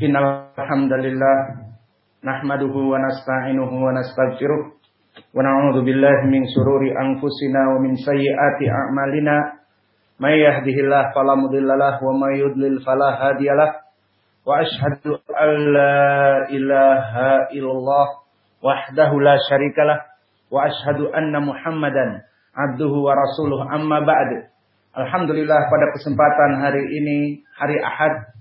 Innal hamdalillah wa nasta'inuhu wa nastaghfiruh wa na'udzu min shururi anfusina min sayyiati a'malina. May yahdihillahu wa may yudlil wa asyhadu an la wahdahu la syarikalah wa asyhadu anna muhammadan 'abduhu wa rasuluh. Amma alhamdulillah pada kesempatan hari ini hari Ahad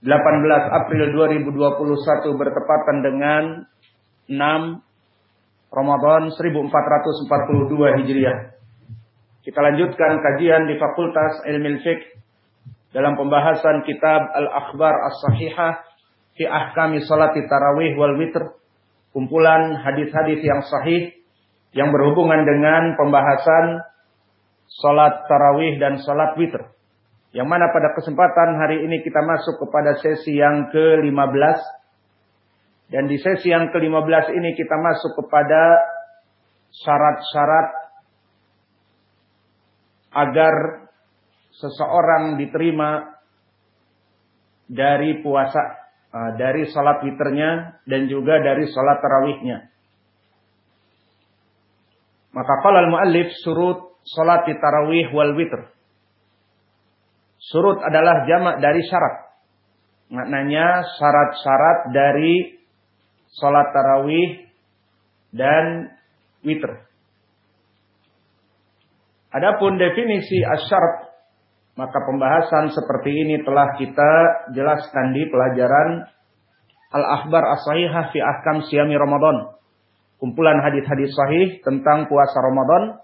18 April 2021 bertepatan dengan 6 Ramadan 1442 Hijriah. Kita lanjutkan kajian di Fakultas Ilmu Fiqh dalam pembahasan kitab Al-Akhbar As-Sahihah fi Ahkami Salati Tarawih wal Witr, kumpulan hadis-hadis yang sahih yang berhubungan dengan pembahasan salat tarawih dan salat witr. Yang mana pada kesempatan hari ini kita masuk kepada sesi yang ke-15. Dan di sesi yang ke-15 ini kita masuk kepada syarat-syarat agar seseorang diterima dari puasa, uh, dari salat witrnya dan juga dari salat tarawihnya. Maka kalau al-muallif surut salat tarawih wal witr. Surut adalah jamak dari syarat. Maknanya syarat-syarat dari salat tarawih dan witr. Adapun definisi asyarat maka pembahasan seperti ini telah kita jelaskan di pelajaran Al-Akhbar As-Sahihah fi Ahkam Siyami Ramadan. Kumpulan hadis-hadis sahih tentang puasa Ramadan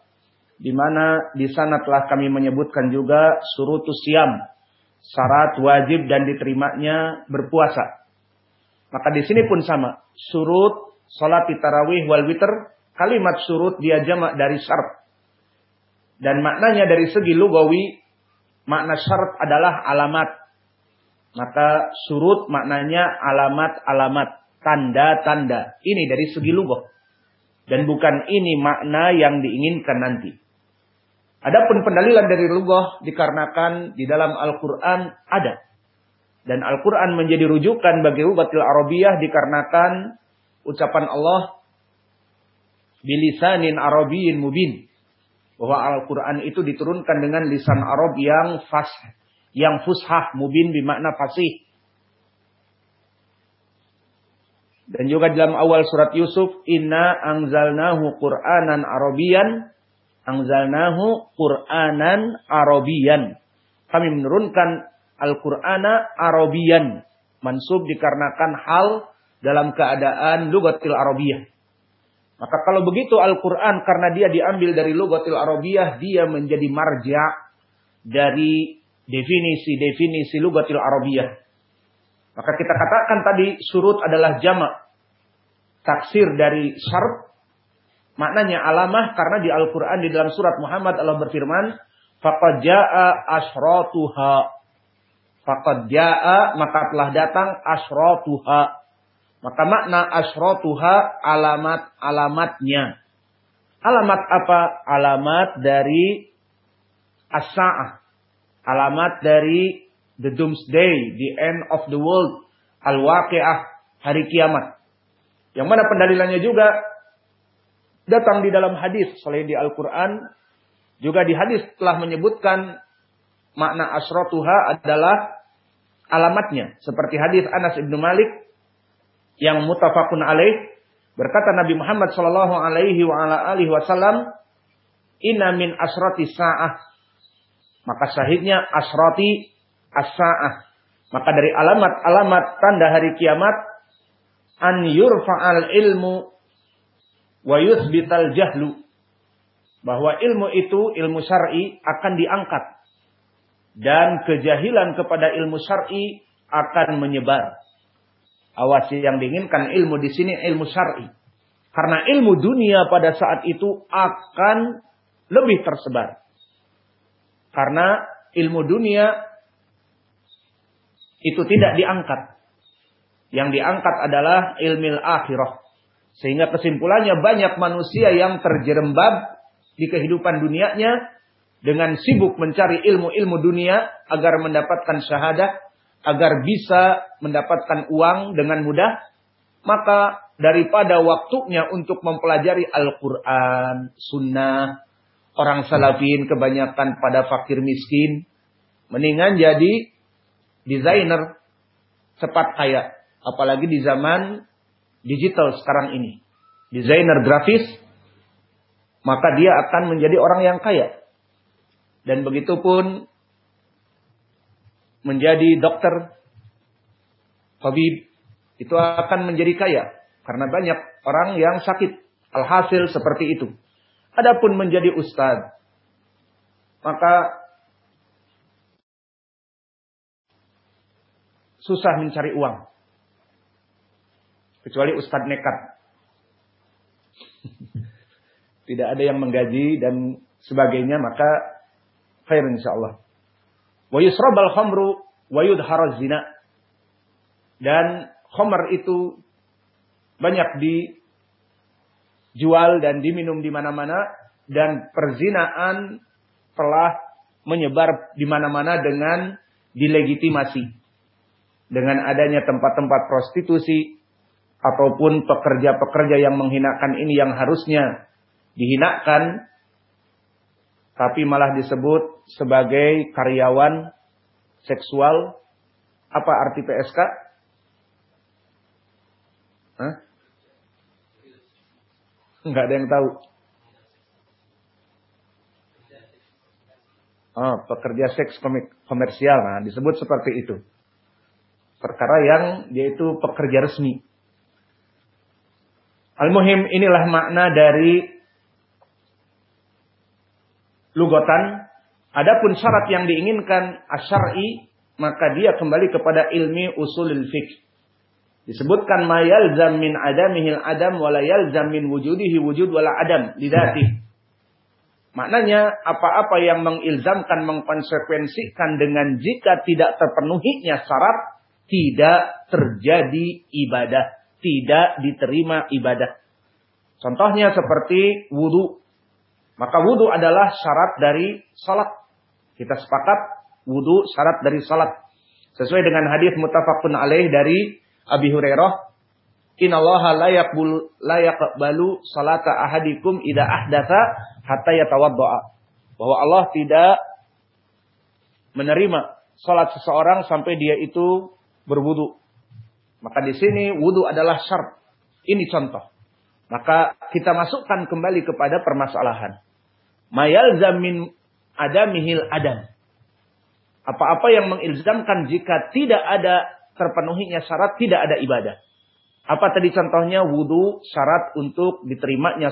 di mana di sana telah kami menyebutkan juga surutus siam, syarat wajib dan diterimanya berpuasa. Maka di sini pun sama, surut salat tarawih wal witr, kalimat surut dia jamak dari syarat. Dan maknanya dari segi lugawi, makna syarat adalah alamat. Maka surut maknanya alamat-alamat, tanda-tanda. Ini dari segi lugah. Dan bukan ini makna yang diinginkan nanti. Adapun pendalilan dari lugah dikarenakan di dalam Al-Quran ada. Dan Al-Quran menjadi rujukan bagi lugatil Arabiyah dikarenakan ucapan Allah bilisanin Arabiyin mubin. Bahwa Al-Quran itu diturunkan dengan lisan Arab yang fas, yang fushah, mubin bermakna fasih. Dan juga dalam awal surat Yusuf, Inna angzalnahu Qur'anan Arabiyan Angzalnahu Qur'anan Arabian. Kami menurunkan Al-Qur'ana Arabian. Mansub dikarenakan hal dalam keadaan lugatil Arabiyah. Maka kalau begitu Al-Quran karena dia diambil dari lugatil Arabiyah, dia menjadi marja dari definisi-definisi lugatil Arabiyah. Maka kita katakan tadi surut adalah jamak. Taksir dari syarat Maknanya alamah karena di Al-Quran di dalam surat Muhammad Allah berfirman, Faqad ja'a ashratuha. Maka telah datang ashratuha. Maka makna ashratuha alamat-alamatnya. Alamat apa? Alamat dari as-sa'ah. Alamat dari the doomsday, the end of the world, al-waqi'ah, hari kiamat. Yang mana pendalilannya juga datang di dalam hadis selain di Al-Quran juga di hadis telah menyebutkan makna asrotuha adalah alamatnya. Seperti hadis Anas ibnu Malik yang mutafakun alaih berkata Nabi Muhammad Shallallahu Alaihi Wasallam Inna min asrati sa'ah. Maka syahidnya asrati as-sa'ah. Maka dari alamat-alamat tanda hari kiamat an yurfa'al ilmu wa yuthbital jahlu bahwa ilmu itu ilmu syar'i akan diangkat dan kejahilan kepada ilmu syar'i akan menyebar. Awas yang diinginkan ilmu di sini ilmu syar'i. Karena ilmu dunia pada saat itu akan lebih tersebar. Karena ilmu dunia itu tidak diangkat. Yang diangkat adalah ilmu akhirah. Sehingga kesimpulannya banyak manusia yang terjerembab di kehidupan dunianya dengan sibuk mencari ilmu-ilmu dunia agar mendapatkan syahadah agar bisa mendapatkan uang dengan mudah, maka daripada waktunya untuk mempelajari Al-Quran, Sunnah, orang salafin kebanyakan pada fakir miskin, mendingan jadi desainer cepat kaya. Apalagi di zaman digital sekarang ini. Desainer grafis, maka dia akan menjadi orang yang kaya. Dan begitu pun menjadi dokter, tabib, itu akan menjadi kaya. Karena banyak orang yang sakit. Alhasil seperti itu. Adapun menjadi ustadz, maka susah mencari uang. Kecuali ustadz nekat. Tidak ada yang menggaji dan sebagainya, maka khair insyaallah. Wa yusrabal khamru wa yudharaz zina. Dan khamr itu banyak dijual dan diminum di mana-mana dan perzinaan telah menyebar di mana-mana dengan dilegitimasi. Dengan adanya tempat-tempat prostitusi ataupun pekerja-pekerja yang menghinakan ini yang harusnya dihinakan tapi malah disebut sebagai karyawan seksual. Apa arti PSK? Hah? Enggak ada yang tahu. Oh, pekerja seks komersial. Nah, disebut seperti itu. Perkara yang yaitu pekerja resmi. Al-Muhim inilah makna dari lugotan. Adapun syarat yang diinginkan asyari maka dia kembali kepada ilmi usulul fiqh. Disebutkan mayal zamin adamihil adam wala yalzam min wujudihi wujud wala adam lidati. Maknanya apa-apa yang mengilzamkan mengkonsekuensikan dengan jika tidak terpenuhinya syarat tidak terjadi ibadah, tidak diterima ibadah. Contohnya seperti wudhu. Maka wudhu adalah syarat dari salat. Kita sepakat wudhu syarat dari salat. Sesuai dengan hadis mutafakun alaih dari Abi Hurairah. Innallaha la yaqbulu la yaqbalu salata ahadikum idza ahdatsa hatta yatawaddaa. Bahwa Allah tidak menerima salat seseorang sampai dia itu berwudu. Maka di sini wudu adalah syarat. Ini contoh. Maka kita masukkan kembali kepada permasalahan. Mayal zamin adamihil adam. Apa-apa yang mengilzamkan jika tidak ada terpenuhinya syarat, tidak ada ibadah. Apa tadi contohnya? Wudhu syarat untuk diterimanya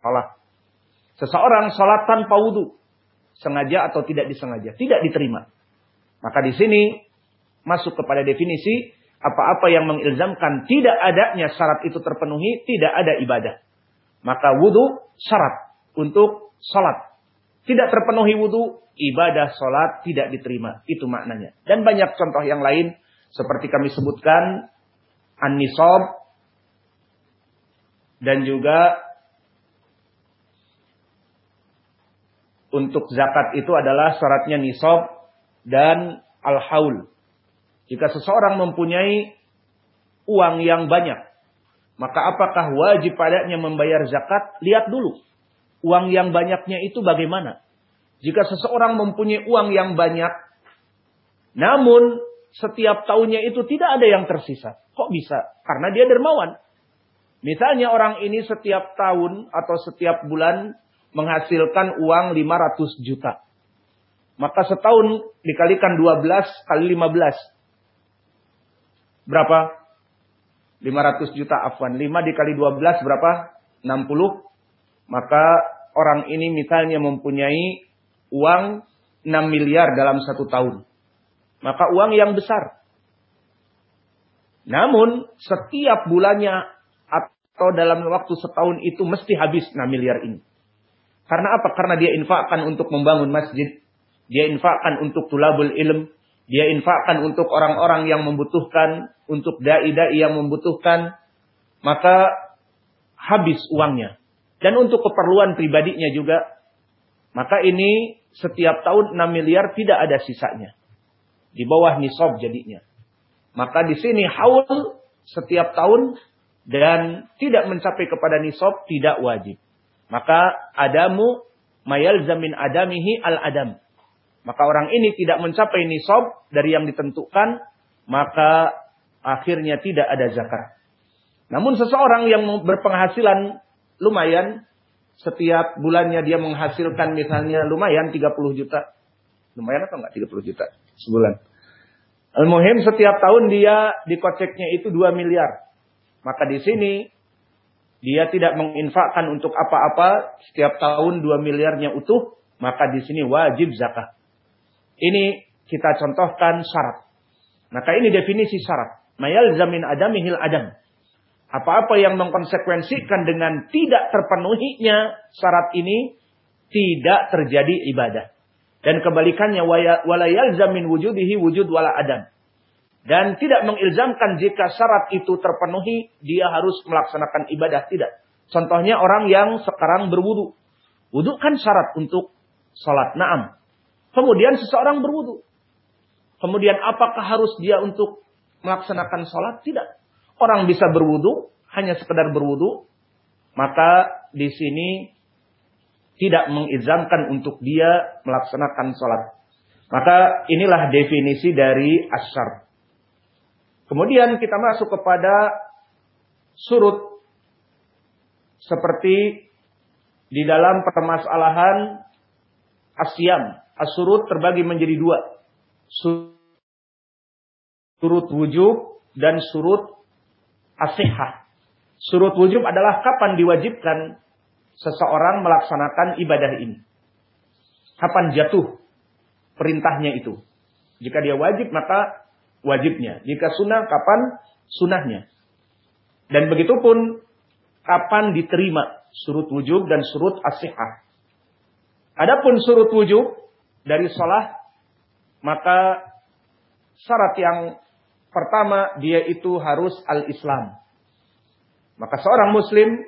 salat. Seseorang salat tanpa wudhu. Sengaja atau tidak disengaja. Tidak diterima. Maka di sini masuk kepada definisi apa-apa yang mengilzamkan tidak adanya syarat itu terpenuhi, tidak ada ibadah. Maka wudhu syarat untuk sholat. Tidak terpenuhi wudhu, ibadah sholat tidak diterima. Itu maknanya. Dan banyak contoh yang lain. Seperti kami sebutkan. An-Nisab. Dan juga. Untuk zakat itu adalah syaratnya nisab. Dan al-haul. Jika seseorang mempunyai uang yang banyak. Maka apakah wajib padanya membayar zakat? Lihat dulu uang yang banyaknya itu bagaimana? Jika seseorang mempunyai uang yang banyak, namun setiap tahunnya itu tidak ada yang tersisa. Kok bisa? Karena dia dermawan. Misalnya orang ini setiap tahun atau setiap bulan menghasilkan uang 500 juta. Maka setahun dikalikan 12 kali 15. Berapa? 500 juta afwan. 5 dikali 12 berapa? 60 maka orang ini misalnya mempunyai uang 6 miliar dalam satu tahun. Maka uang yang besar. Namun setiap bulannya atau dalam waktu setahun itu mesti habis 6 miliar ini. Karena apa? Karena dia infakkan untuk membangun masjid. Dia infakkan untuk tulabul ilm. Dia infakkan untuk orang-orang yang membutuhkan. Untuk da'i-da'i yang membutuhkan. Maka habis uangnya dan untuk keperluan pribadinya juga. Maka ini setiap tahun 6 miliar tidak ada sisanya. Di bawah nisab jadinya. Maka di sini haul setiap tahun dan tidak mencapai kepada nisab tidak wajib. Maka adamu mayal zamin adamihi al adam. Maka orang ini tidak mencapai nisab dari yang ditentukan, maka akhirnya tidak ada zakat. Namun seseorang yang berpenghasilan lumayan, setiap bulannya dia menghasilkan misalnya lumayan 30 juta. Lumayan atau enggak 30 juta sebulan? Al-Muhim setiap tahun dia dikoceknya itu 2 miliar. Maka di sini dia tidak menginfakkan untuk apa-apa setiap tahun 2 miliarnya utuh, maka di sini wajib zakat. Ini kita contohkan syarat. Maka ini definisi syarat. Mayal zamin adamihil adam. Apa-apa yang mengkonsekuensikan dengan tidak terpenuhinya syarat ini tidak terjadi ibadah. Dan kebalikannya walayal zamin wujudihi wujud wala adam. Dan tidak mengilzamkan jika syarat itu terpenuhi, dia harus melaksanakan ibadah. Tidak. Contohnya orang yang sekarang berwudu. Wudu kan syarat untuk sholat. Naam. Kemudian seseorang berwudu. Kemudian apakah harus dia untuk melaksanakan sholat? Tidak. Orang bisa berwudu, hanya sekedar berwudu. Maka di sini tidak mengizamkan untuk dia melaksanakan sholat. Maka inilah definisi dari asyar. Kemudian kita masuk kepada surut seperti di dalam permasalahan asyam. Asurut terbagi menjadi dua. Surut wujub dan surut asihah. Surut wujub adalah kapan diwajibkan seseorang melaksanakan ibadah ini. Kapan jatuh perintahnya itu. Jika dia wajib maka wajibnya. Jika sunnah kapan sunnahnya. Dan begitu pun kapan diterima surut wujub dan surut asihah. Adapun surut wujub dari sholat maka syarat yang pertama dia itu harus al-Islam. Maka seorang muslim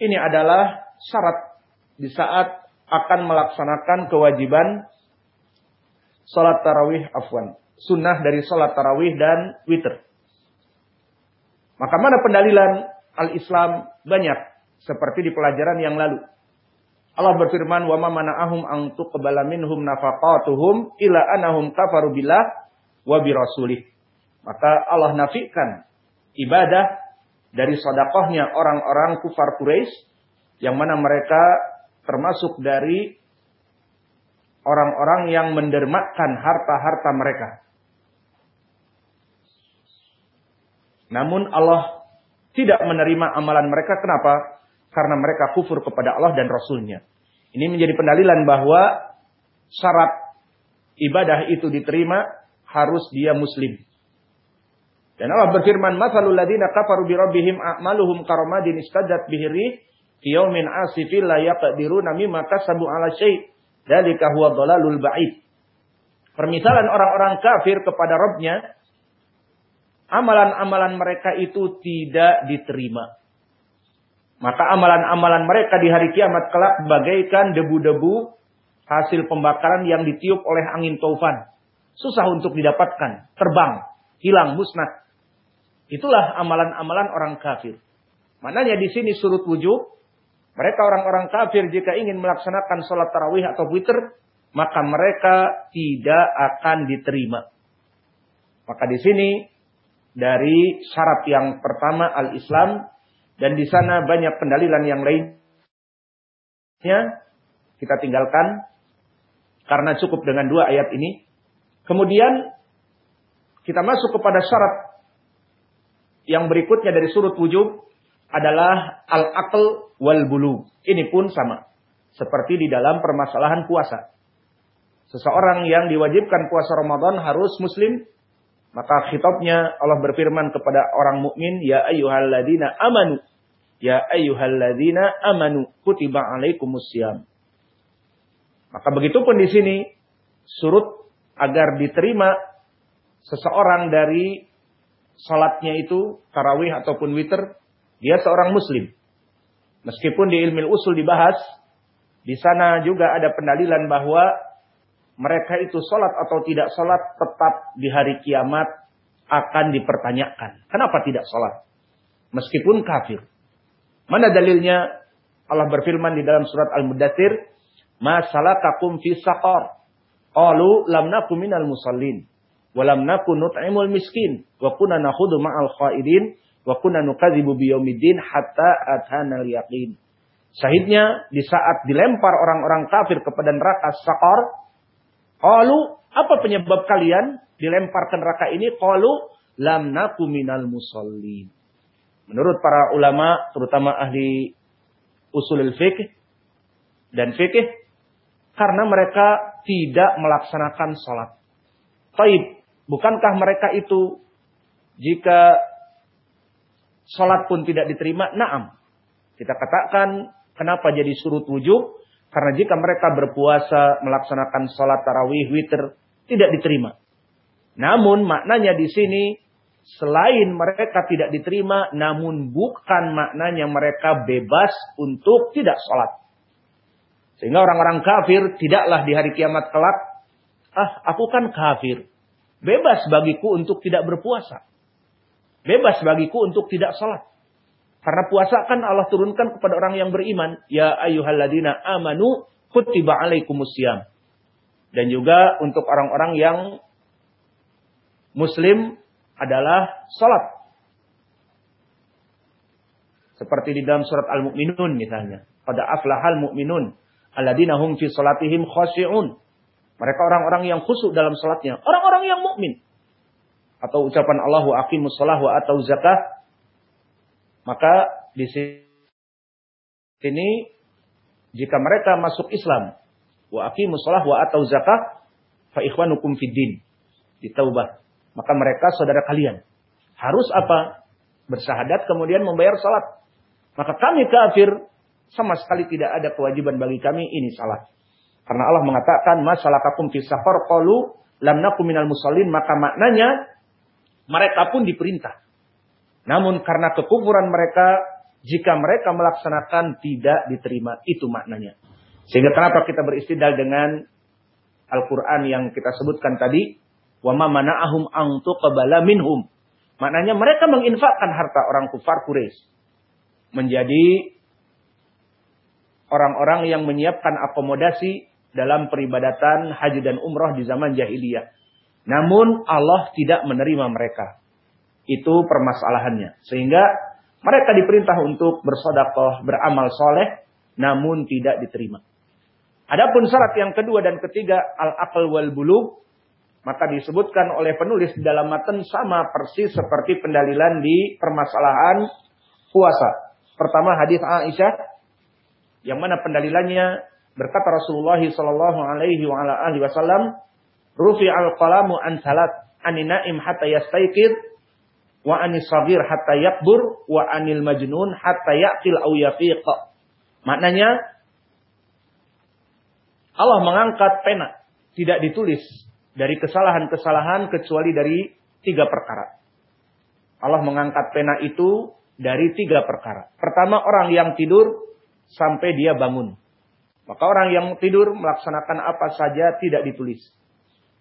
ini adalah syarat di saat akan melaksanakan kewajiban salat tarawih afwan. Sunnah dari salat tarawih dan witir. Maka mana pendalilan al-Islam banyak seperti di pelajaran yang lalu. Allah berfirman, "Wa ma mana'ahum an tuqbala minhum nafaqatuhum ila anahum kafaru billah wa bi rasulih." Maka Allah nafikan ibadah dari sodakohnya orang-orang kufar Quraisy yang mana mereka termasuk dari orang-orang yang mendermakan harta-harta mereka. Namun Allah tidak menerima amalan mereka. Kenapa? Karena mereka kufur kepada Allah dan Rasulnya. Ini menjadi pendalilan bahwa syarat ibadah itu diterima harus dia muslim. Dan Allah berfirman, "Matsalul ladzina kafaru bi rabbihim a'maluhum karamadin istaddat bihi rih fi yaumin 'asifin la yaqdiruna mimma kasabu 'ala syai'. Dzalika huwa dhalalul ba'id." Permisalan orang-orang kafir kepada Rabbnya, amalan-amalan mereka itu tidak diterima. Maka amalan-amalan mereka di hari kiamat kelak bagaikan debu-debu hasil pembakaran yang ditiup oleh angin taufan. Susah untuk didapatkan, terbang, hilang, musnah. Itulah amalan-amalan orang kafir. Maknanya di sini surut wujud. Mereka orang-orang kafir jika ingin melaksanakan sholat tarawih atau witir, maka mereka tidak akan diterima. Maka di sini dari syarat yang pertama al-Islam dan di sana banyak pendalilan yang lainnya kita tinggalkan karena cukup dengan dua ayat ini. Kemudian kita masuk kepada syarat yang berikutnya dari surut wujub adalah al-aql wal bulu. Ini pun sama. Seperti di dalam permasalahan puasa. Seseorang yang diwajibkan puasa Ramadan harus muslim. Maka khitabnya Allah berfirman kepada orang mukmin, Ya ayyuhalladzina amanu. Ya ayyuhalladzina amanu. Kutiba alaikumusiyam. Maka begitu pun di sini. Surut agar diterima seseorang dari salatnya itu tarawih ataupun witir, dia seorang muslim. Meskipun di ilmu usul dibahas, di sana juga ada pendalilan bahwa mereka itu sholat atau tidak sholat tetap di hari kiamat akan dipertanyakan. Kenapa tidak sholat? Meskipun kafir. Mana dalilnya? Allah berfirman di dalam surat Al-Mudathir, Masalakakum fi saqar. Qalu lam naku minal musallin. Walam naku nut'imul miskin. Wa kuna nakhudu ma'al khaidin. Wa kuna nukadzibu biyaumiddin hatta atana yaqin. Syahidnya di saat dilempar orang-orang kafir kepada neraka Saqar, qalu apa penyebab kalian dilempar ke neraka ini? Qalu lam naku minal musallin. Menurut para ulama, terutama ahli usulul fikih dan fikih, karena mereka tidak melaksanakan sholat. Taib, bukankah mereka itu jika sholat pun tidak diterima? Naam. Kita katakan kenapa jadi surut wujud? Karena jika mereka berpuasa melaksanakan sholat tarawih, witir, tidak diterima. Namun maknanya di sini selain mereka tidak diterima, namun bukan maknanya mereka bebas untuk tidak sholat. Sehingga orang-orang kafir tidaklah di hari kiamat kelak, ah aku kan kafir. Bebas bagiku untuk tidak berpuasa. Bebas bagiku untuk tidak sholat. Karena puasa kan Allah turunkan kepada orang yang beriman. Ya ayyuhalladzina amanu kutiba alaikumusiyam. Dan juga untuk orang-orang yang muslim adalah salat. Seperti di dalam surat Al-Mu'minun misalnya. Pada aflahal mu'minun. Alladzina hum fi salatihim khashi'un. Mereka orang-orang yang khusyuk dalam salatnya. Orang-orang yang mukmin. Atau ucapan Allah wa aqimus salah wa atau zakah. Maka di sini jika mereka masuk Islam wa aqimus salah wa atau zakah fa ikhwanukum fid din. Di taubah. Maka mereka saudara kalian. Harus apa? Bersahadat kemudian membayar salat. Maka kami kafir sama sekali tidak ada kewajiban bagi kami ini salat. Karena Allah mengatakan masalakakum fi safar qalu lam nakum minal musallin maka maknanya mereka pun diperintah. Namun karena kekufuran mereka jika mereka melaksanakan tidak diterima itu maknanya. Sehingga kenapa kita beristidal dengan Al-Qur'an yang kita sebutkan tadi Wa ma mana'ahum an tuqbala minhum. Maknanya mereka menginfakkan harta orang kufar Quraisy menjadi orang-orang yang menyiapkan akomodasi dalam peribadatan haji dan umroh di zaman jahiliyah. Namun Allah tidak menerima mereka. Itu permasalahannya. Sehingga mereka diperintah untuk bersodakoh, beramal soleh, namun tidak diterima. Adapun syarat yang kedua dan ketiga, al-aql wal maka disebutkan oleh penulis dalam matan sama persis seperti pendalilan di permasalahan puasa. Pertama hadis Aisyah yang mana pendalilannya berkata Rasulullah sallallahu alaihi wasallam, "Rufi al-qalamu an salat anin naim hatta wa anis sagir hatta yakbur wa anil majnun hatta yaqil aw yafiq." Maknanya Allah mengangkat pena, tidak ditulis dari kesalahan-kesalahan kecuali dari tiga perkara. Allah mengangkat pena itu dari tiga perkara. Pertama orang yang tidur sampai dia bangun. Maka orang yang tidur melaksanakan apa saja tidak ditulis.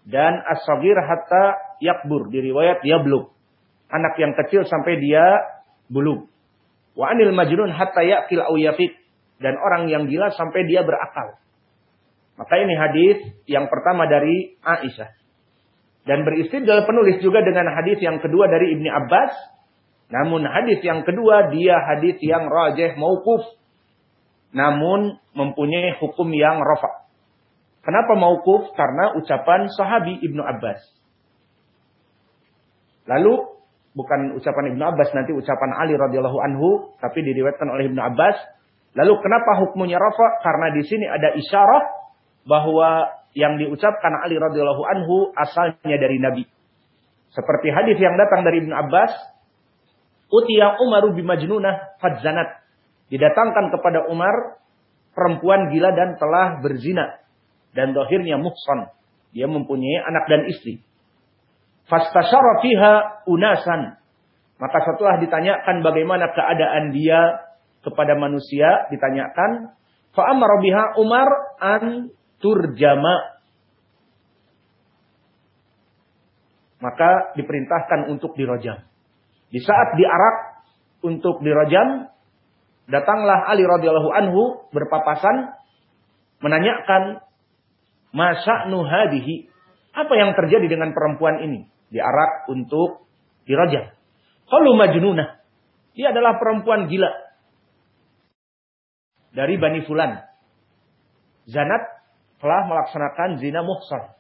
Dan as-sagir hatta yakbur. Di riwayat dia belum. Anak yang kecil sampai dia belum. Wa anil majnun hatta yakil au yafik. Dan orang yang gila sampai dia berakal. Maka ini hadis yang pertama dari Aisyah. Dan beristidlal penulis juga dengan hadis yang kedua dari Ibni Abbas. Namun hadis yang kedua dia hadis yang rajih maukuf. Namun mempunyai hukum yang rafa. Kenapa maukuf? Karena ucapan sahabi Ibnu Abbas. Lalu bukan ucapan Ibnu Abbas nanti ucapan Ali radhiyallahu anhu tapi diriwayatkan oleh Ibnu Abbas. Lalu kenapa hukumnya rafa? Karena di sini ada isyarah bahwa yang diucapkan Ali radhiyallahu anhu asalnya dari Nabi. Seperti hadis yang datang dari Ibnu Abbas, Utiya Umaru bimajnunah fadzanat. Didatangkan kepada Umar perempuan gila dan telah berzina dan dohirnya muhsan. Dia mempunyai anak dan istri. Fastasyara fiha unasan. Maka setelah ditanyakan bagaimana keadaan dia kepada manusia, ditanyakan, fa biha Umar an turjama maka diperintahkan untuk dirojam. Di saat diarak untuk dirojam, datanglah Ali radhiyallahu anhu berpapasan menanyakan masa nuhadihi apa yang terjadi dengan perempuan ini diarak untuk dirojam. Kalau majnunah dia adalah perempuan gila dari Bani Fulan. Zanat telah melaksanakan zina muhsan.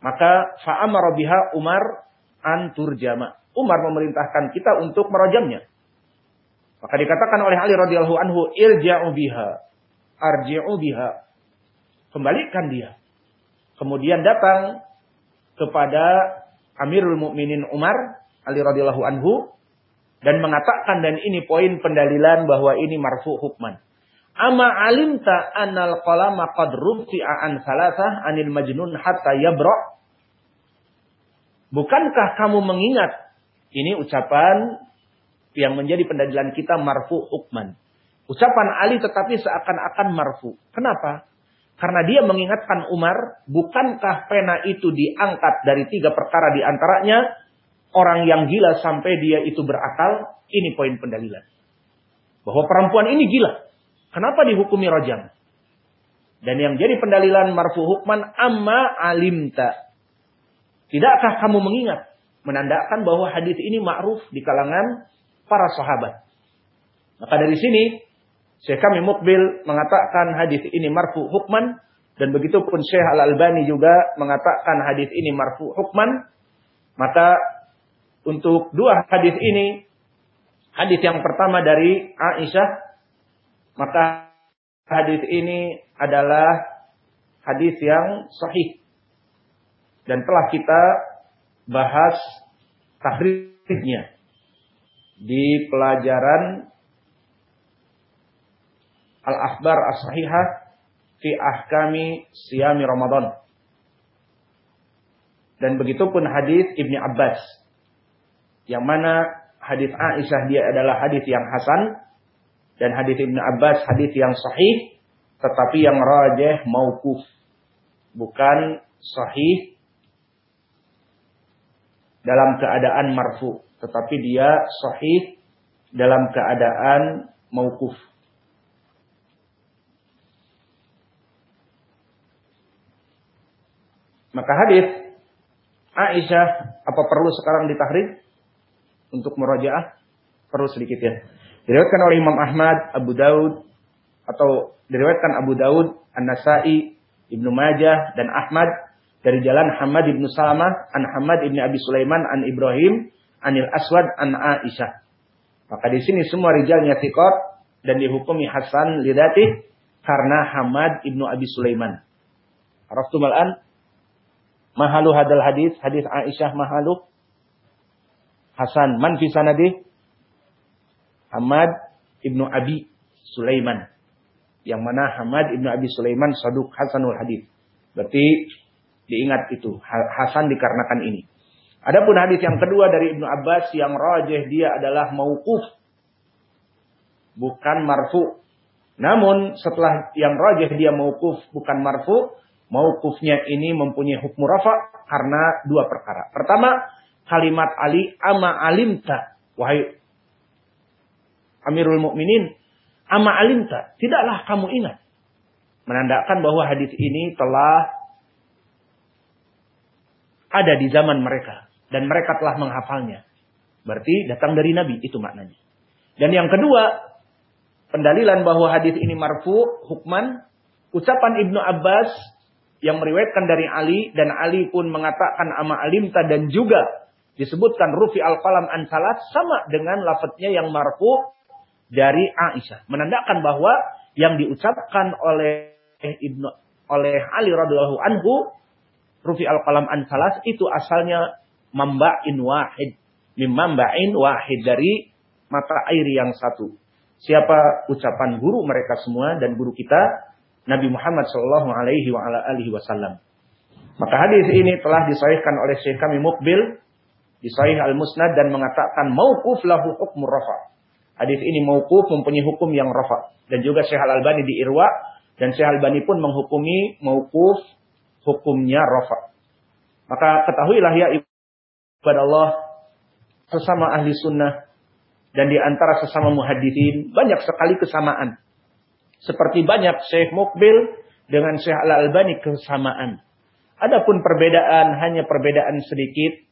Maka fa'amara biha Umar an turjama. Umar memerintahkan kita untuk merojamnya. Maka dikatakan oleh Ali radhiyallahu anhu, irja'u biha, arji'u biha. Kembalikan dia. Kemudian datang kepada Amirul Mukminin Umar Ali radhiyallahu anhu dan mengatakan dan ini poin pendalilan bahwa ini marfu hukman. Ama alimta anal qalama qad rufi'a an salasah anil majnun hatta yabra. Bukankah kamu mengingat ini ucapan yang menjadi pendalilan kita marfu hukman. Ucapan Ali tetapi seakan-akan marfu. Kenapa? Karena dia mengingatkan Umar, bukankah pena itu diangkat dari tiga perkara di antaranya orang yang gila sampai dia itu berakal? Ini poin pendalilan. Bahwa perempuan ini gila. Kenapa dihukumi rojam? Dan yang jadi pendalilan marfu hukman amma alimta. Tidakkah kamu mengingat? Menandakan bahwa hadis ini ma'ruf di kalangan para sahabat. Maka dari sini Syekh kami Mukbil mengatakan hadis ini marfu hukman dan begitu pun Syekh Al Albani juga mengatakan hadis ini marfu hukman. Maka untuk dua hadis ini hadis yang pertama dari Aisyah maka hadis ini adalah hadis yang sahih. Dan telah kita bahas tahrijnya di pelajaran Al-Akhbar As-Sahihah fi Ahkami Siyami Ramadan. Dan begitu pun hadis Ibni Abbas. Yang mana hadis Aisyah dia adalah hadis yang hasan dan hadis Ibnu Abbas hadis yang sahih tetapi yang rajih mauquf. Bukan sahih dalam keadaan marfu, tetapi dia sahih dalam keadaan mauquf. Maka hadis Aisyah apa perlu sekarang ditahrid untuk merajaah? Perlu sedikit ya. Diriwayatkan oleh Imam Ahmad, Abu Daud atau diriwayatkan Abu Daud, An-Nasai, Ibnu Majah dan Ahmad dari jalan Hamad ibnu Salamah, an Hamad ibnu Abi Sulaiman, an Ibrahim, anil Aswad, an Aisyah. Maka di sini semua rijalnya thiqat dan dihukumi Hasan lidati karena Hamad ibnu Abi Sulaiman. Al-an? Mahalu hadal hadis, hadis Aisyah mahalu. Hasan, man fi sanadih? Hamad ibnu Abi Sulaiman. Yang mana Hamad ibnu Abi Sulaiman saduk Hasanul Hadis. Berarti diingat itu. Hasan dikarenakan ini. Adapun hadis yang kedua dari Ibnu Abbas yang rajih dia adalah mauquf. Bukan marfu. Namun setelah yang rajih dia mauquf bukan marfu, mauqufnya ini mempunyai hukum rafa karena dua perkara. Pertama, kalimat Ali ama alimta wahai Amirul Mukminin, ama alimta, tidaklah kamu ingat. Menandakan bahwa hadis ini telah ada di zaman mereka dan mereka telah menghafalnya. Berarti datang dari Nabi itu maknanya. Dan yang kedua, pendalilan bahwa hadis ini marfu hukman ucapan Ibnu Abbas yang meriwayatkan dari Ali dan Ali pun mengatakan ama alimta dan juga disebutkan rufi al qalam an salat sama dengan lafadznya yang marfu dari Aisyah. Menandakan bahwa yang diucapkan oleh Ibnu oleh Ali radhiyallahu anhu rufi al-qalam an salas itu asalnya mamba'in wahid mamba'in wahid dari mata air yang satu. Siapa ucapan guru mereka semua dan guru kita Nabi Muhammad sallallahu alaihi wasallam. Maka hadis ini telah disahihkan oleh Syekh kami Mukbil di Sahih Al-Musnad dan mengatakan mauquf lahu hukmur rafa. Hadis ini mauquf mempunyai hukum yang rafa. Dan juga Syekh Al-Albani di Irwa. Dan Syekh Al-Albani pun menghukumi mauquf hukumnya rafa. Maka ketahuilah ya kepada Allah sesama ahli sunnah dan di antara sesama muhadithin banyak sekali kesamaan. Seperti banyak Syekh Mukbil dengan Syekh Al-Albani kesamaan. Adapun perbedaan hanya perbedaan sedikit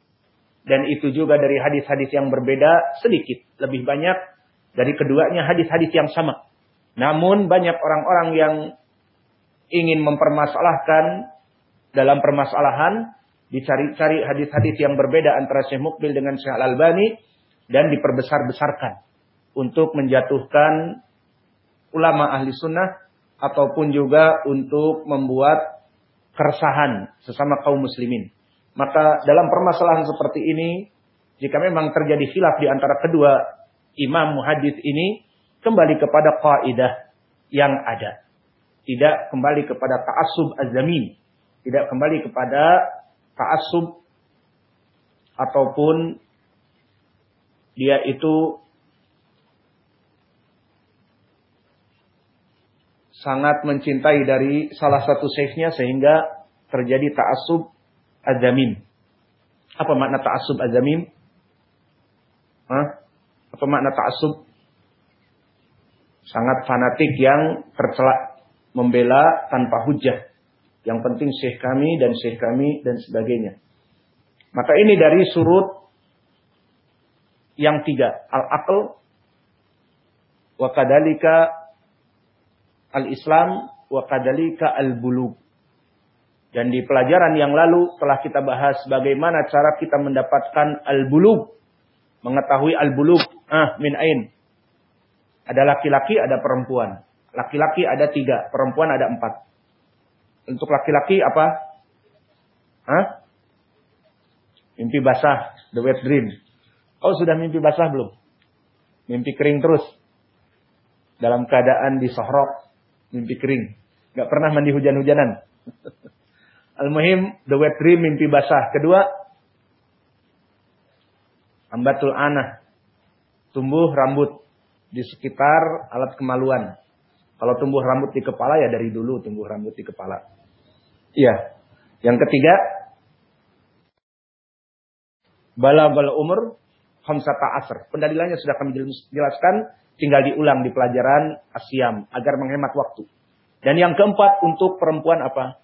dan itu juga dari hadis-hadis yang berbeda sedikit, lebih banyak dari keduanya hadis-hadis yang sama. Namun banyak orang-orang yang ingin mempermasalahkan dalam permasalahan dicari-cari hadis-hadis yang berbeda antara Syekh Mukbil dengan Syekh Al-Albani dan diperbesar-besarkan untuk menjatuhkan ulama ahli sunnah ataupun juga untuk membuat keresahan sesama kaum muslimin. Maka dalam permasalahan seperti ini, jika memang terjadi khilaf di antara kedua imam muhadis ini, kembali kepada kaidah yang ada. Tidak kembali kepada ta'assub az-zamin. Tidak kembali kepada ta'assub ataupun dia itu sangat mencintai dari salah satu syekhnya sehingga terjadi ta'assub azamim. Apa makna ta'assub azamim? Hah? Apa makna ta'assub? Sangat fanatik yang tercelak membela tanpa hujah. Yang penting syekh kami dan syekh kami dan sebagainya. Maka ini dari surut yang tiga. Al-aql wa kadalika al-Islam wa kadalika al-bulug. Dan di pelajaran yang lalu telah kita bahas bagaimana cara kita mendapatkan al-bulug. Mengetahui al-bulug. Ah, min ain. Ada laki-laki, ada perempuan. Laki-laki ada tiga, perempuan ada empat. Untuk laki-laki apa? Hah? Mimpi basah, the wet dream. Oh sudah mimpi basah belum? Mimpi kering terus. Dalam keadaan di sohrok, mimpi kering. Gak pernah mandi hujan-hujanan. Al-Muhim, the wet dream, mimpi basah. Kedua, ambatul anah. Tumbuh rambut di sekitar alat kemaluan. Kalau tumbuh rambut di kepala ya dari dulu tumbuh rambut di kepala. Iya. Yang ketiga, balagal umur khamsata asr. Pendalilannya sudah kami jelaskan tinggal diulang di pelajaran asyam agar menghemat waktu. Dan yang keempat untuk perempuan apa?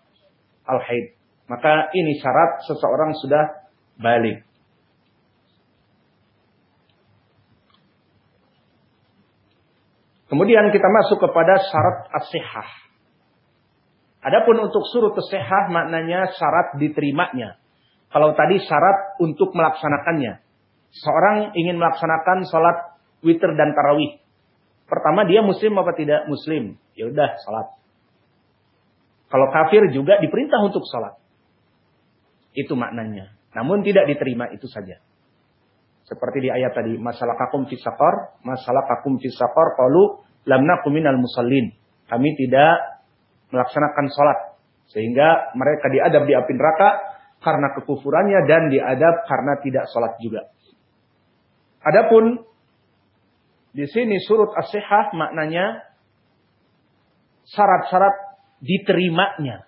Al-haid. Maka ini syarat seseorang sudah balik. Kemudian kita masuk kepada syarat as-sihah. Adapun untuk surut as maknanya syarat diterimanya. Kalau tadi syarat untuk melaksanakannya. Seorang ingin melaksanakan sholat witir dan tarawih. Pertama dia muslim apa tidak muslim? Ya udah salat. Kalau kafir juga diperintah untuk salat. Itu maknanya. Namun tidak diterima itu saja. Seperti di ayat tadi, masalah kakum fisakor, masalah kakum fisakor, kalau lam nakuminal musallin. Kami tidak melaksanakan salat. Sehingga mereka diadab di api neraka karena kekufurannya dan diadab karena tidak salat juga. Adapun di sini surut as maknanya syarat-syarat diterimanya.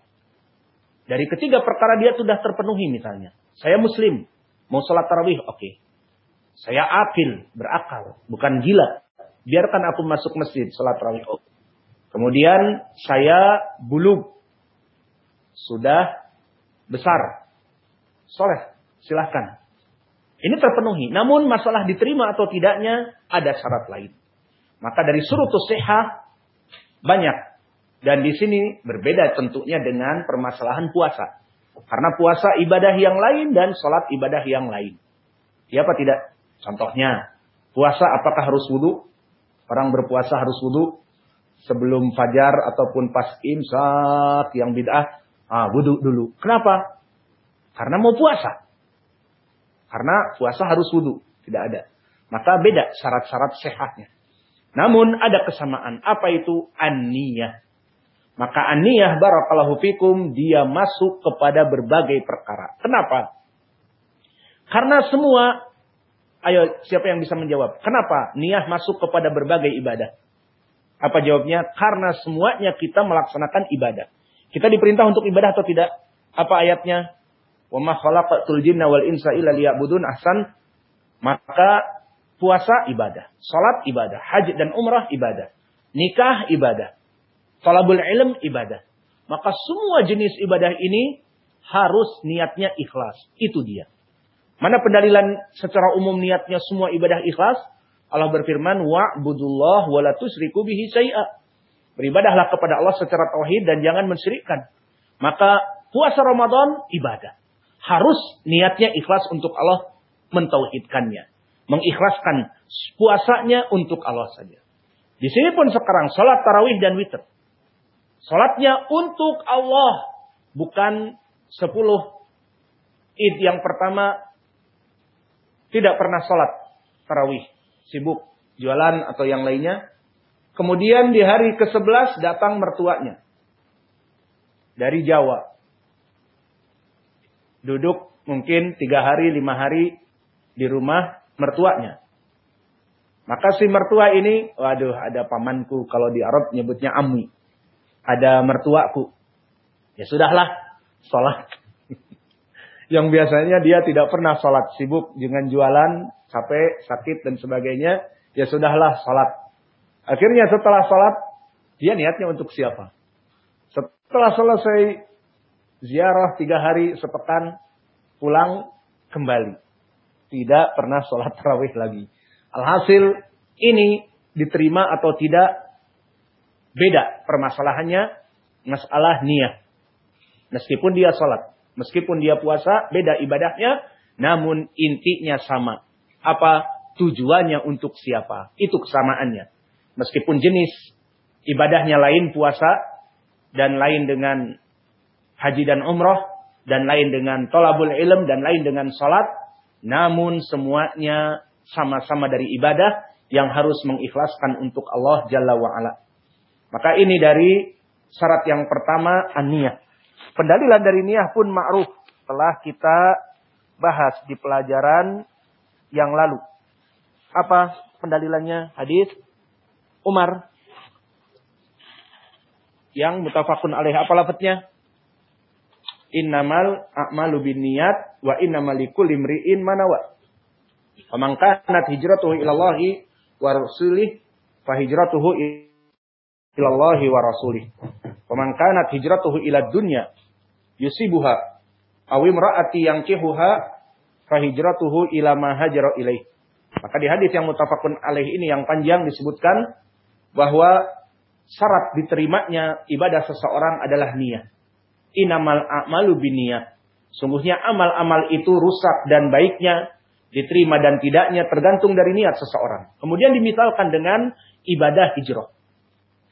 Dari ketiga perkara dia sudah terpenuhi misalnya. Saya muslim, mau sholat tarawih, oke. Okay. Saya akil, berakal, bukan gila. Biarkan aku masuk masjid, sholat tarawih. Okay. Kemudian saya bulug. Sudah besar. Soleh, silahkan. Ini terpenuhi. Namun masalah diterima atau tidaknya ada syarat lain. Maka dari surutus seha banyak. Dan di sini berbeda tentunya dengan permasalahan puasa. Karena puasa ibadah yang lain dan sholat ibadah yang lain. Ya apa tidak? Contohnya, puasa apakah harus wudhu? Orang berpuasa harus wudhu sebelum fajar ataupun pas imsak yang bid'ah. Ah, wudhu dulu. Kenapa? Karena mau puasa. Karena puasa harus wudhu. Tidak ada. Maka beda syarat-syarat sehatnya. Namun ada kesamaan. Apa itu an-niyah? Maka an-niyah barakallahu fikum dia masuk kepada berbagai perkara. Kenapa? Karena semua ayo siapa yang bisa menjawab? Kenapa niyah masuk kepada berbagai ibadah? Apa jawabnya? Karena semuanya kita melaksanakan ibadah. Kita diperintah untuk ibadah atau tidak? Apa ayatnya? Wa ma khalaqatul jinna wal insa illa liya'budun ahsan maka puasa ibadah, salat ibadah, haji dan umrah ibadah, nikah ibadah, talabul ilm ibadah. Maka semua jenis ibadah ini harus niatnya ikhlas. Itu dia. Mana pendalilan secara umum niatnya semua ibadah ikhlas? Allah berfirman, wa la tusyriku bihi syai'a. Beribadahlah kepada Allah secara tauhid dan jangan mensyirikkan. Maka puasa Ramadan ibadah. Harus niatnya ikhlas untuk Allah mentauhidkannya. Mengikhlaskan puasanya untuk Allah saja. Di sini pun sekarang salat tarawih dan witir. Salatnya untuk Allah. Bukan sepuluh id yang pertama tidak pernah salat tarawih. Sibuk jualan atau yang lainnya. Kemudian di hari ke-11 datang mertuanya. Dari Jawa. Duduk mungkin tiga hari, lima hari di rumah mertuanya. Maka si mertua ini, waduh ada pamanku kalau di Arab nyebutnya ami. Ada mertuaku. Ya sudahlah, sholat. Yang biasanya dia tidak pernah sholat, sibuk dengan jualan, capek, sakit dan sebagainya. Ya sudahlah, sholat. Akhirnya setelah sholat, dia niatnya untuk siapa? Setelah selesai ziarah tiga hari sepekan, pulang kembali. Tidak pernah sholat tarawih lagi. Alhasil ini diterima atau tidak beda permasalahannya masalah niat. Meskipun dia sholat, meskipun dia puasa, beda ibadahnya, namun intinya sama. Apa tujuannya untuk siapa? Itu kesamaannya. Meskipun jenis ibadahnya lain puasa dan lain dengan haji dan umroh dan lain dengan tolabul ilm dan lain dengan sholat, namun semuanya sama-sama dari ibadah yang harus mengikhlaskan untuk Allah Jalla wa'ala. Maka ini dari syarat yang pertama an-niyah. Pendalilan dari niyah pun ma'ruf. Telah kita bahas di pelajaran yang lalu. Apa pendalilannya? Hadis Umar yang mutafakun alaih apa lafadznya? Innamal a'malu bin niyat wa innamal likulli imri'in manawa. Faman kanat hijratuhu ilallahi wa rasulih fa hijratuhu ilallahi wa rasulih. Faman hijratuhu ila dunya yusibuha aw imra'ati yankihuha fa hijratuhu ila ma hajara ilaih. Maka di hadis yang mutafakun alaih ini yang panjang disebutkan bahwa syarat diterimanya ibadah seseorang adalah niat. Inamal a'malu biniyat. Sungguhnya amal-amal itu rusak dan baiknya Diterima dan tidaknya tergantung dari niat seseorang. Kemudian dimisalkan dengan ibadah hijrah.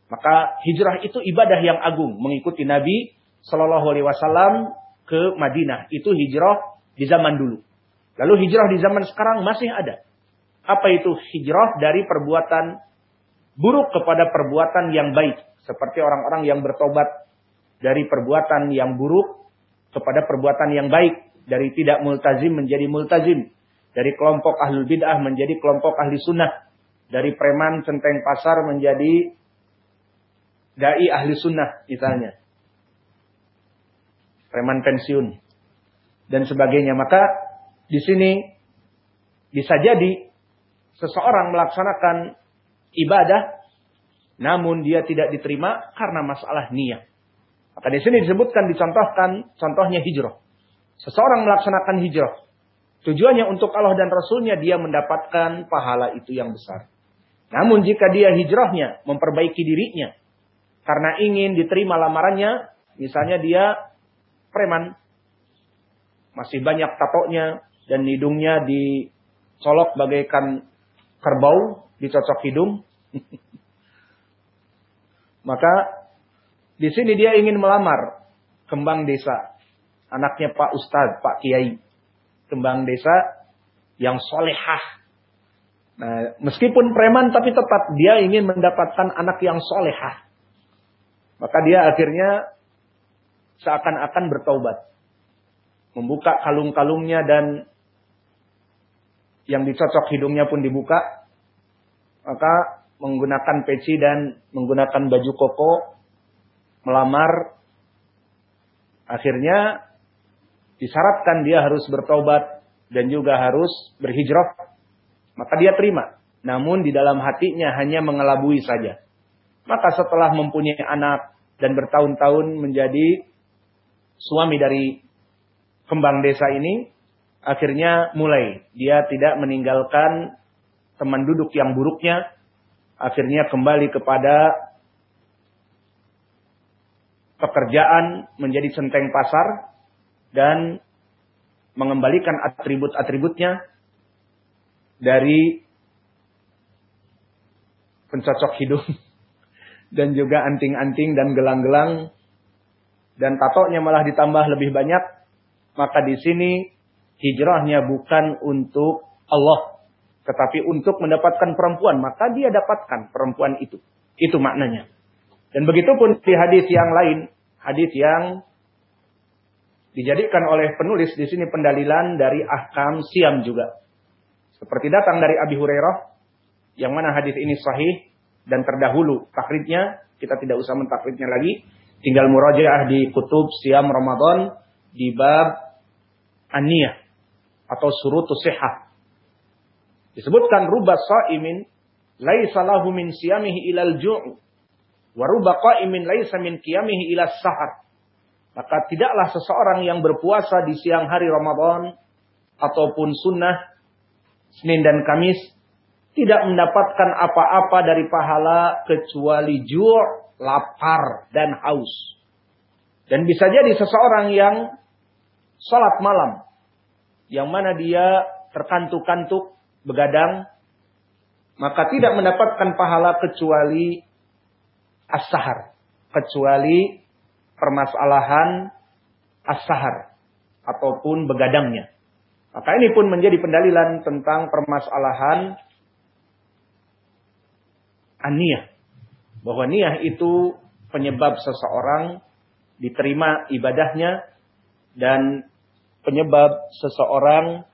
Maka hijrah itu ibadah yang agung. Mengikuti Nabi Shallallahu Alaihi Wasallam ke Madinah. Itu hijrah di zaman dulu. Lalu hijrah di zaman sekarang masih ada. Apa itu hijrah dari perbuatan buruk kepada perbuatan yang baik. Seperti orang-orang yang bertobat dari perbuatan yang buruk kepada perbuatan yang baik. Dari tidak multazim menjadi multazim dari kelompok ahlul bid'ah menjadi kelompok ahli sunnah. Dari preman centeng pasar menjadi dai ahli sunnah misalnya. Preman pensiun dan sebagainya. Maka di sini bisa jadi seseorang melaksanakan ibadah namun dia tidak diterima karena masalah niat. Maka di sini disebutkan dicontohkan contohnya hijrah. Seseorang melaksanakan hijrah Tujuannya untuk Allah dan Rasulnya dia mendapatkan pahala itu yang besar. Namun jika dia hijrahnya memperbaiki dirinya karena ingin diterima lamarannya, misalnya dia preman, masih banyak tatonya dan hidungnya dicolok bagaikan kerbau, dicocok hidung. Maka di sini dia ingin melamar kembang desa, anaknya Pak Ustadz, Pak Kiai kembang desa yang solehah. Nah, meskipun preman tapi tetap dia ingin mendapatkan anak yang solehah. Maka dia akhirnya seakan-akan bertaubat. Membuka kalung-kalungnya dan yang dicocok hidungnya pun dibuka. Maka menggunakan peci dan menggunakan baju koko melamar. Akhirnya disyaratkan dia harus bertobat dan juga harus berhijrah, maka dia terima. Namun di dalam hatinya hanya mengelabui saja. Maka setelah mempunyai anak dan bertahun-tahun menjadi suami dari kembang desa ini, akhirnya mulai dia tidak meninggalkan teman duduk yang buruknya, akhirnya kembali kepada pekerjaan menjadi centeng pasar dan mengembalikan atribut-atributnya dari pencocok hidung dan juga anting-anting dan gelang-gelang. Dan tatonya malah ditambah lebih banyak. Maka di sini hijrahnya bukan untuk Allah tetapi untuk mendapatkan perempuan. Maka dia dapatkan perempuan itu. Itu maknanya dan begitu pun di hadis yang lain, hadis yang dijadikan oleh penulis di sini pendalilan dari ahkam siam juga. Seperti datang dari Abi Hurairah, yang mana hadis ini sahih dan terdahulu takridnya, kita tidak usah mentakridnya lagi, tinggal murajaah di kutub siam Ramadan di bab aniyah atau surutu sihah. Disebutkan rubah sa'imin laisa lahu min siyamihi ilal ju' Waruba qa'imin laisa min qiyamihi ila sahar. Maka tidaklah seseorang yang berpuasa di siang hari Ramadan ataupun sunnah Senin dan Kamis tidak mendapatkan apa-apa dari pahala kecuali ju' lapar dan haus. Dan bisa jadi seseorang yang salat malam yang mana dia terkantuk-kantuk begadang maka tidak mendapatkan pahala kecuali as-sahar. Kecuali permasalahan as-sahar. Ataupun begadangnya. Maka ini pun menjadi pendalilan tentang permasalahan aniyah. Bahwa niyah itu penyebab seseorang diterima ibadahnya dan penyebab seseorang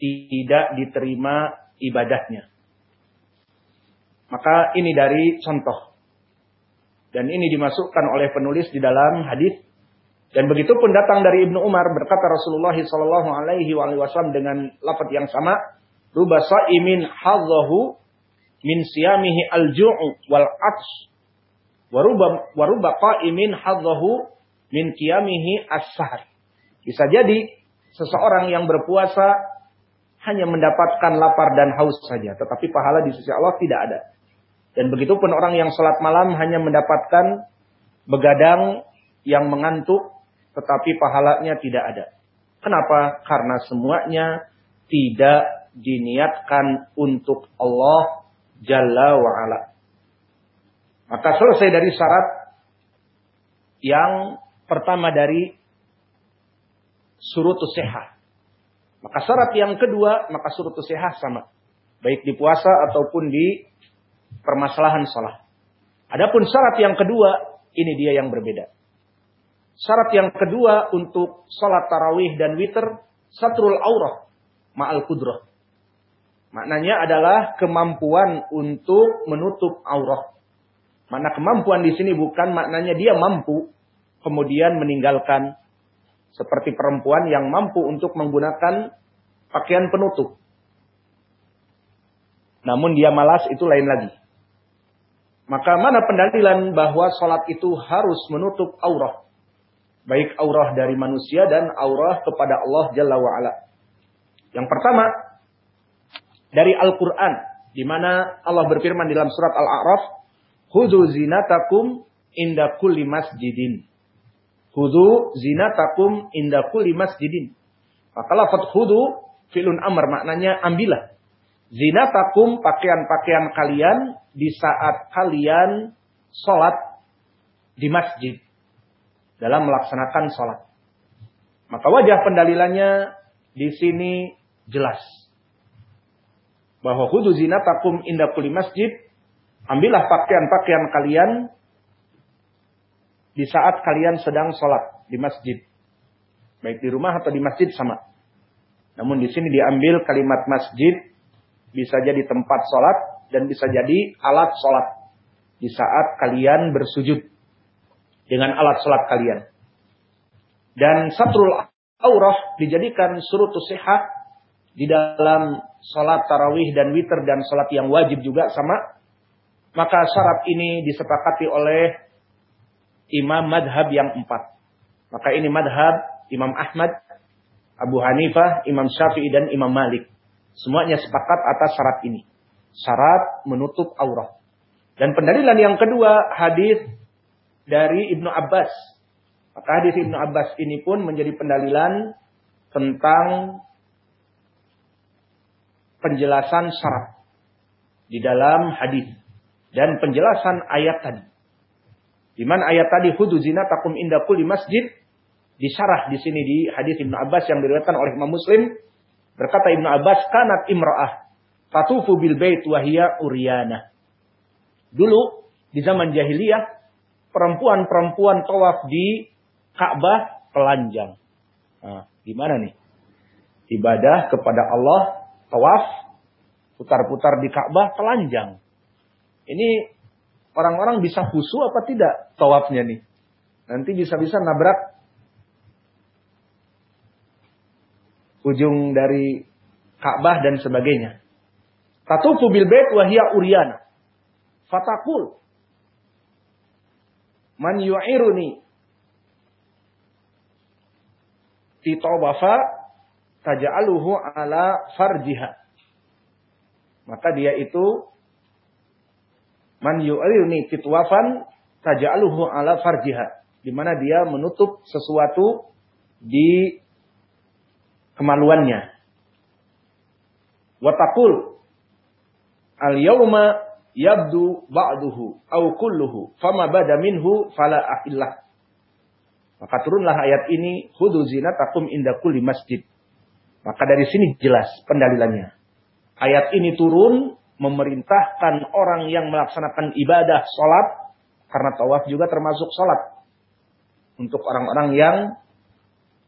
tidak diterima ibadahnya. Maka ini dari contoh dan ini dimasukkan oleh penulis di dalam hadis. Dan begitu pun datang dari Ibnu Umar berkata Rasulullah Shallallahu Alaihi Wasallam dengan lafaz yang sama, ruba sa'imin hadzahu min siyamihi al-ju'u wal ats waruba waruba qa'imin hadzahu min qiyamihi as-sahar. Bisa jadi seseorang yang berpuasa hanya mendapatkan lapar dan haus saja, tetapi pahala di sisi Allah tidak ada. Dan begitu pun orang yang sholat malam hanya mendapatkan begadang yang mengantuk tetapi pahalanya tidak ada. Kenapa? Karena semuanya tidak diniatkan untuk Allah Jalla wa'ala. Maka selesai dari syarat yang pertama dari surutus sehat. Maka syarat yang kedua, maka surutus sehat sama. Baik di puasa ataupun di permasalahan salat. Adapun syarat yang kedua, ini dia yang berbeda. Syarat yang kedua untuk salat tarawih dan witir, satrul aurah ma'al kudrah. Maknanya adalah kemampuan untuk menutup aurah. Mana kemampuan di sini bukan maknanya dia mampu kemudian meninggalkan seperti perempuan yang mampu untuk menggunakan pakaian penutup. Namun dia malas itu lain lagi. Maka mana pendalilan bahwa sholat itu harus menutup aurah. Baik aurah dari manusia dan aurah kepada Allah Jalla wa'ala. Yang pertama, dari Al-Quran. Di mana Allah berfirman dalam surat Al-A'raf. Hudu zinatakum inda kulli masjidin. Hudu zinatakum inda kulli masjidin. Maka lafad hudu filun amr maknanya ambillah. Zinatakum pakaian-pakaian kalian di saat kalian sholat di masjid dalam melaksanakan sholat. Maka wajah pendalilannya di sini jelas. Bahwa hudu zinatakum inda kulli masjid. Ambillah pakaian-pakaian kalian di saat kalian sedang sholat di masjid. Baik di rumah atau di masjid sama. Namun di sini diambil kalimat masjid bisa jadi tempat sholat dan bisa jadi alat sholat di saat kalian bersujud dengan alat sholat kalian. Dan satrul aurah dijadikan surutus sehat di dalam sholat tarawih dan witir dan sholat yang wajib juga sama, maka syarat ini disepakati oleh imam madhab yang empat. Maka ini madhab Imam Ahmad, Abu Hanifah, Imam Syafi'i dan Imam Malik. Semuanya sepakat atas syarat ini. Syarat menutup aurat. Dan pendalilan yang kedua hadis dari Ibnu Abbas. Maka hadis Ibnu Abbas ini pun menjadi pendalilan tentang penjelasan syarat di dalam hadis dan penjelasan ayat tadi. Di mana ayat tadi hudu zina takum inda kulli masjid disyarah di sini di hadis Ibnu Abbas yang diriwayatkan oleh Imam Muslim berkata Ibnu Abbas kanat imra'ah tatufu bil bait wa hiya uryana. Dulu di zaman jahiliyah perempuan-perempuan tawaf di Ka'bah telanjang. Nah, gimana nih? Ibadah kepada Allah tawaf putar-putar di Ka'bah telanjang. Ini orang-orang bisa khusu apa tidak tawafnya nih? Nanti bisa-bisa nabrak ujung dari Ka'bah dan sebagainya. Tatufu bil bait wa hiya uryana. Fatakul man yu'iruni titawafa taj'aluhu ala farjiha. Maka dia itu man yu'iruni titwafan taj'aluhu ala farjiha. Di mana dia menutup sesuatu di kemaluannya. Watakul al yauma yabdu ba'duhu au kulluhu fama bada minhu fala ahillah. Maka turunlah ayat ini hudu takum inda kulli masjid. Maka dari sini jelas pendalilannya. Ayat ini turun memerintahkan orang yang melaksanakan ibadah sholat. Karena tawaf juga termasuk sholat. Untuk orang-orang yang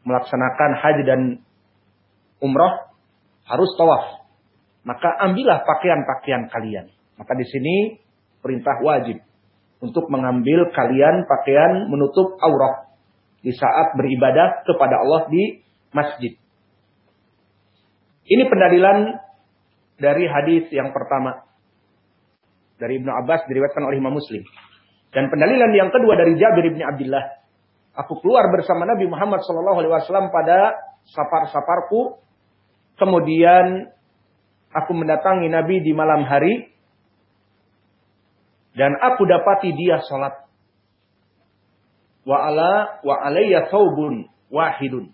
melaksanakan haji dan umroh harus tawaf. Maka ambillah pakaian-pakaian kalian. Maka di sini perintah wajib untuk mengambil kalian pakaian menutup aurat di saat beribadah kepada Allah di masjid. Ini pendalilan dari hadis yang pertama dari Ibnu Abbas diriwayatkan oleh Imam Muslim. Dan pendalilan yang kedua dari Jabir bin Abdullah. Aku keluar bersama Nabi Muhammad SAW pada safar-safarku Kemudian aku mendatangi Nabi di malam hari dan aku dapati dia sholat. Wa ala wa alayya thawbun wahidun.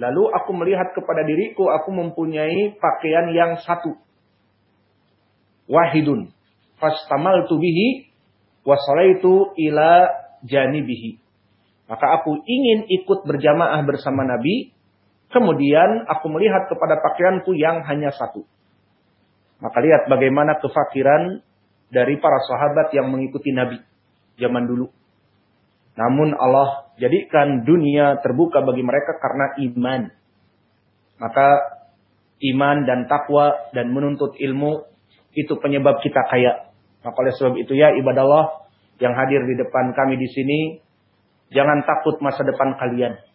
Lalu aku melihat kepada diriku aku mempunyai pakaian yang satu. Wahidun. Fastamaltu bihi wa ila janibihi. Maka aku ingin ikut berjamaah bersama Nabi Kemudian aku melihat kepada pakaianku yang hanya satu. Maka lihat bagaimana kefakiran dari para sahabat yang mengikuti Nabi zaman dulu. Namun Allah jadikan dunia terbuka bagi mereka karena iman. Maka iman dan takwa dan menuntut ilmu itu penyebab kita kaya. Maka oleh sebab itu ya ibadah Allah yang hadir di depan kami di sini, jangan takut masa depan kalian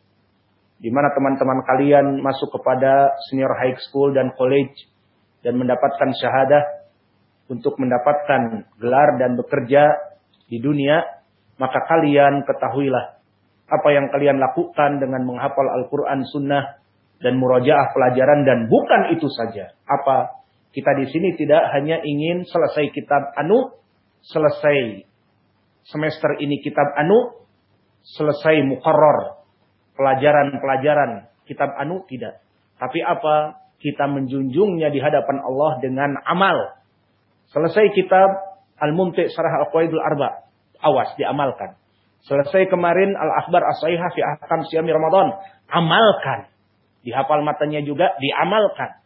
di mana teman-teman kalian masuk kepada senior high school dan college dan mendapatkan syahadah untuk mendapatkan gelar dan bekerja di dunia, maka kalian ketahuilah apa yang kalian lakukan dengan menghafal Al-Quran Sunnah dan murajaah pelajaran dan bukan itu saja. Apa kita di sini tidak hanya ingin selesai kitab anu, selesai semester ini kitab anu, selesai mukarrar, pelajaran-pelajaran kitab anu tidak. Tapi apa? Kita menjunjungnya di hadapan Allah dengan amal. Selesai kitab Al-Mumti' Sarah Al-Qaidul Arba. Awas diamalkan. Selesai kemarin Al-Akhbar As-Sahihah fi Ahkam Siyami Ramadan. Amalkan. Dihafal matanya juga diamalkan.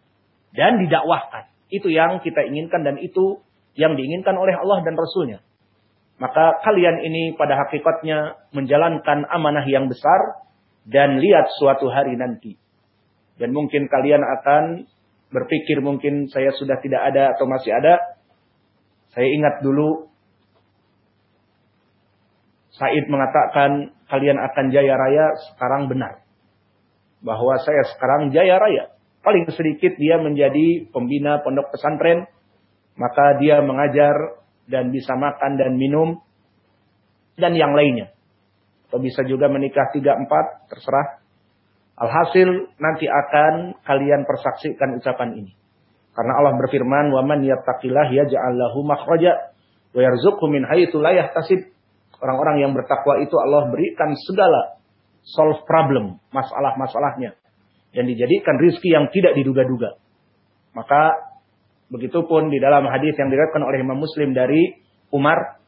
Dan didakwahkan. Itu yang kita inginkan dan itu yang diinginkan oleh Allah dan Rasulnya. Maka kalian ini pada hakikatnya menjalankan amanah yang besar dan lihat suatu hari nanti. Dan mungkin kalian akan berpikir mungkin saya sudah tidak ada atau masih ada. Saya ingat dulu Said mengatakan kalian akan jaya raya sekarang benar. bahwa saya sekarang jaya raya. Paling sedikit dia menjadi pembina pondok pesantren, maka dia mengajar dan bisa makan dan minum dan yang lainnya. Atau bisa juga menikah tiga empat, terserah. Alhasil nanti akan kalian persaksikan ucapan ini. Karena Allah berfirman, "Wa man yattaqillah yaj'al lahu makhraja wa yarzuqhu min haitsu la yahtasib." Orang-orang yang bertakwa itu Allah berikan segala solve problem, masalah-masalahnya. Dan dijadikan rizki yang tidak diduga-duga. Maka begitupun di dalam hadis yang diriwayatkan oleh Imam Muslim dari Umar,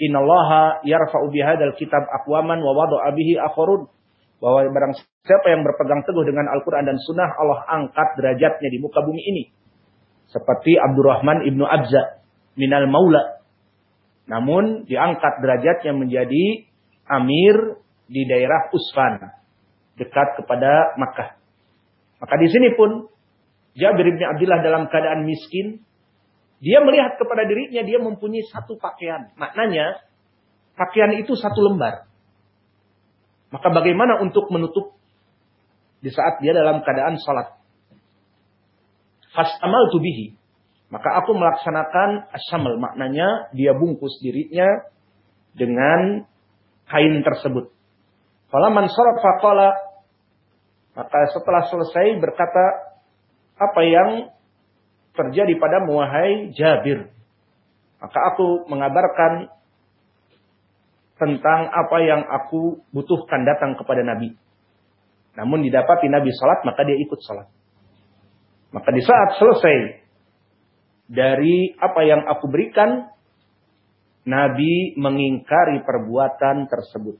"Innallaha yarfa'u bihadzal kitab aqwaman wa wada'a bihi akharun." Bahwa barang siapa yang berpegang teguh dengan Al-Quran dan Sunnah, Allah angkat derajatnya di muka bumi ini. Seperti Abdurrahman ibnu Abza minal maula namun diangkat derajatnya menjadi amir di daerah Usfan, dekat kepada Makkah. Maka di sini pun Jabir bin Abdullah dalam keadaan miskin, dia melihat kepada dirinya dia mempunyai satu pakaian. Maknanya pakaian itu satu lembar. Maka bagaimana untuk menutup di saat dia dalam keadaan salat? Fastamal tubihi. Maka aku melaksanakan asyamal. Maknanya dia bungkus dirinya dengan kain tersebut. Falaman sorat faqala. Maka setelah selesai berkata. Apa yang terjadi pada muahai Jabir. Maka aku mengabarkan tentang apa yang aku butuhkan datang kepada Nabi. Namun didapati Nabi salat maka dia ikut salat. Maka di saat selesai dari apa yang aku berikan, Nabi mengingkari perbuatan tersebut.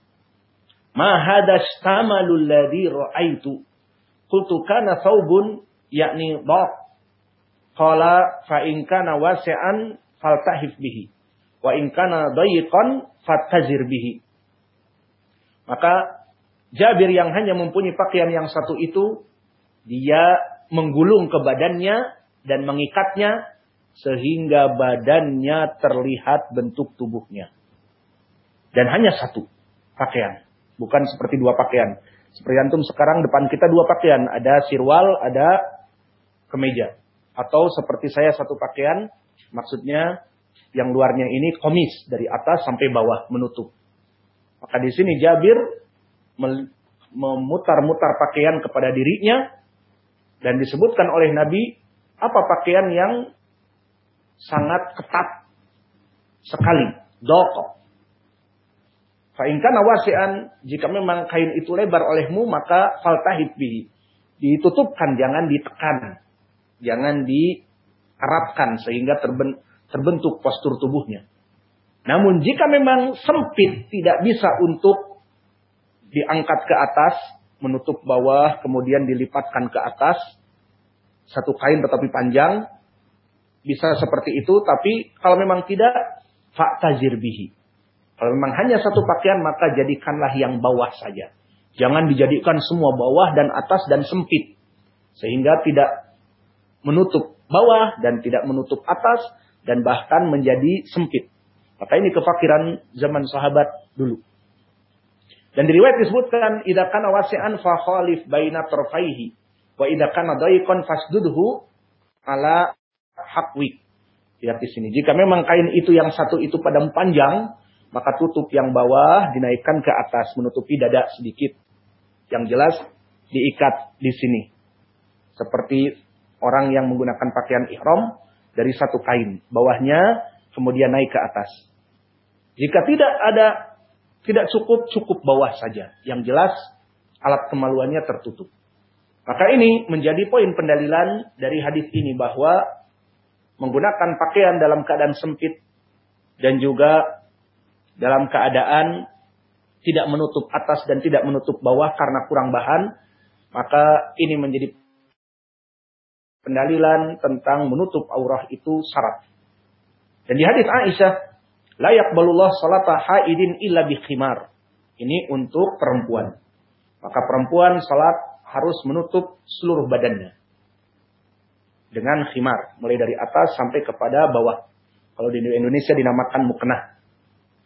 Ma hadashtamalul ladzi ra'aitu. Qultu kana thawbun yakni dhaq. Qala fa in kana wasi'an faltahif bihi. Wa in kana dhayiqan fatazir bihi. Maka Jabir yang hanya mempunyai pakaian yang satu itu, dia menggulung ke badannya dan mengikatnya sehingga badannya terlihat bentuk tubuhnya. Dan hanya satu pakaian, bukan seperti dua pakaian. Seperti antum sekarang depan kita dua pakaian, ada sirwal, ada kemeja. Atau seperti saya satu pakaian, maksudnya yang luarnya ini komis dari atas sampai bawah menutup. Maka di sini Jabir memutar-mutar pakaian kepada dirinya dan disebutkan oleh Nabi apa pakaian yang sangat ketat sekali. Doko. Fa'inkan awasian, jika memang kain itu lebar olehmu, maka faltahid bihi. Ditutupkan, jangan ditekan. Jangan diarapkan sehingga terbentuk postur tubuhnya. Namun jika memang sempit, tidak bisa untuk diangkat ke atas, menutup bawah, kemudian dilipatkan ke atas, satu kain tetapi panjang, bisa seperti itu, tapi kalau memang tidak, faktazir bihi. Kalau memang hanya satu pakaian, maka jadikanlah yang bawah saja. Jangan dijadikan semua bawah dan atas dan sempit. Sehingga tidak menutup bawah dan tidak menutup atas dan bahkan menjadi sempit. Maka ini kefakiran zaman sahabat dulu. Dan di riwayat disebutkan, "Idza kana wasi'an fa khalif baina tarfaihi wa idza kana fasdudhu ala hakwi. Lihat di sini. Jika memang kain itu yang satu itu pada panjang, maka tutup yang bawah dinaikkan ke atas menutupi dada sedikit. Yang jelas diikat di sini. Seperti orang yang menggunakan pakaian ihram dari satu kain. Bawahnya kemudian naik ke atas. Jika tidak ada tidak cukup cukup bawah saja. Yang jelas alat kemaluannya tertutup. Maka ini menjadi poin pendalilan dari hadis ini bahwa menggunakan pakaian dalam keadaan sempit dan juga dalam keadaan tidak menutup atas dan tidak menutup bawah karena kurang bahan, maka ini menjadi pendalilan tentang menutup aurah itu syarat. Dan di hadis Aisyah, layak balullah salata haidin illa bikhimar. Ini untuk perempuan. Maka perempuan salat harus menutup seluruh badannya dengan khimar, mulai dari atas sampai kepada bawah. Kalau di Indonesia dinamakan muknah.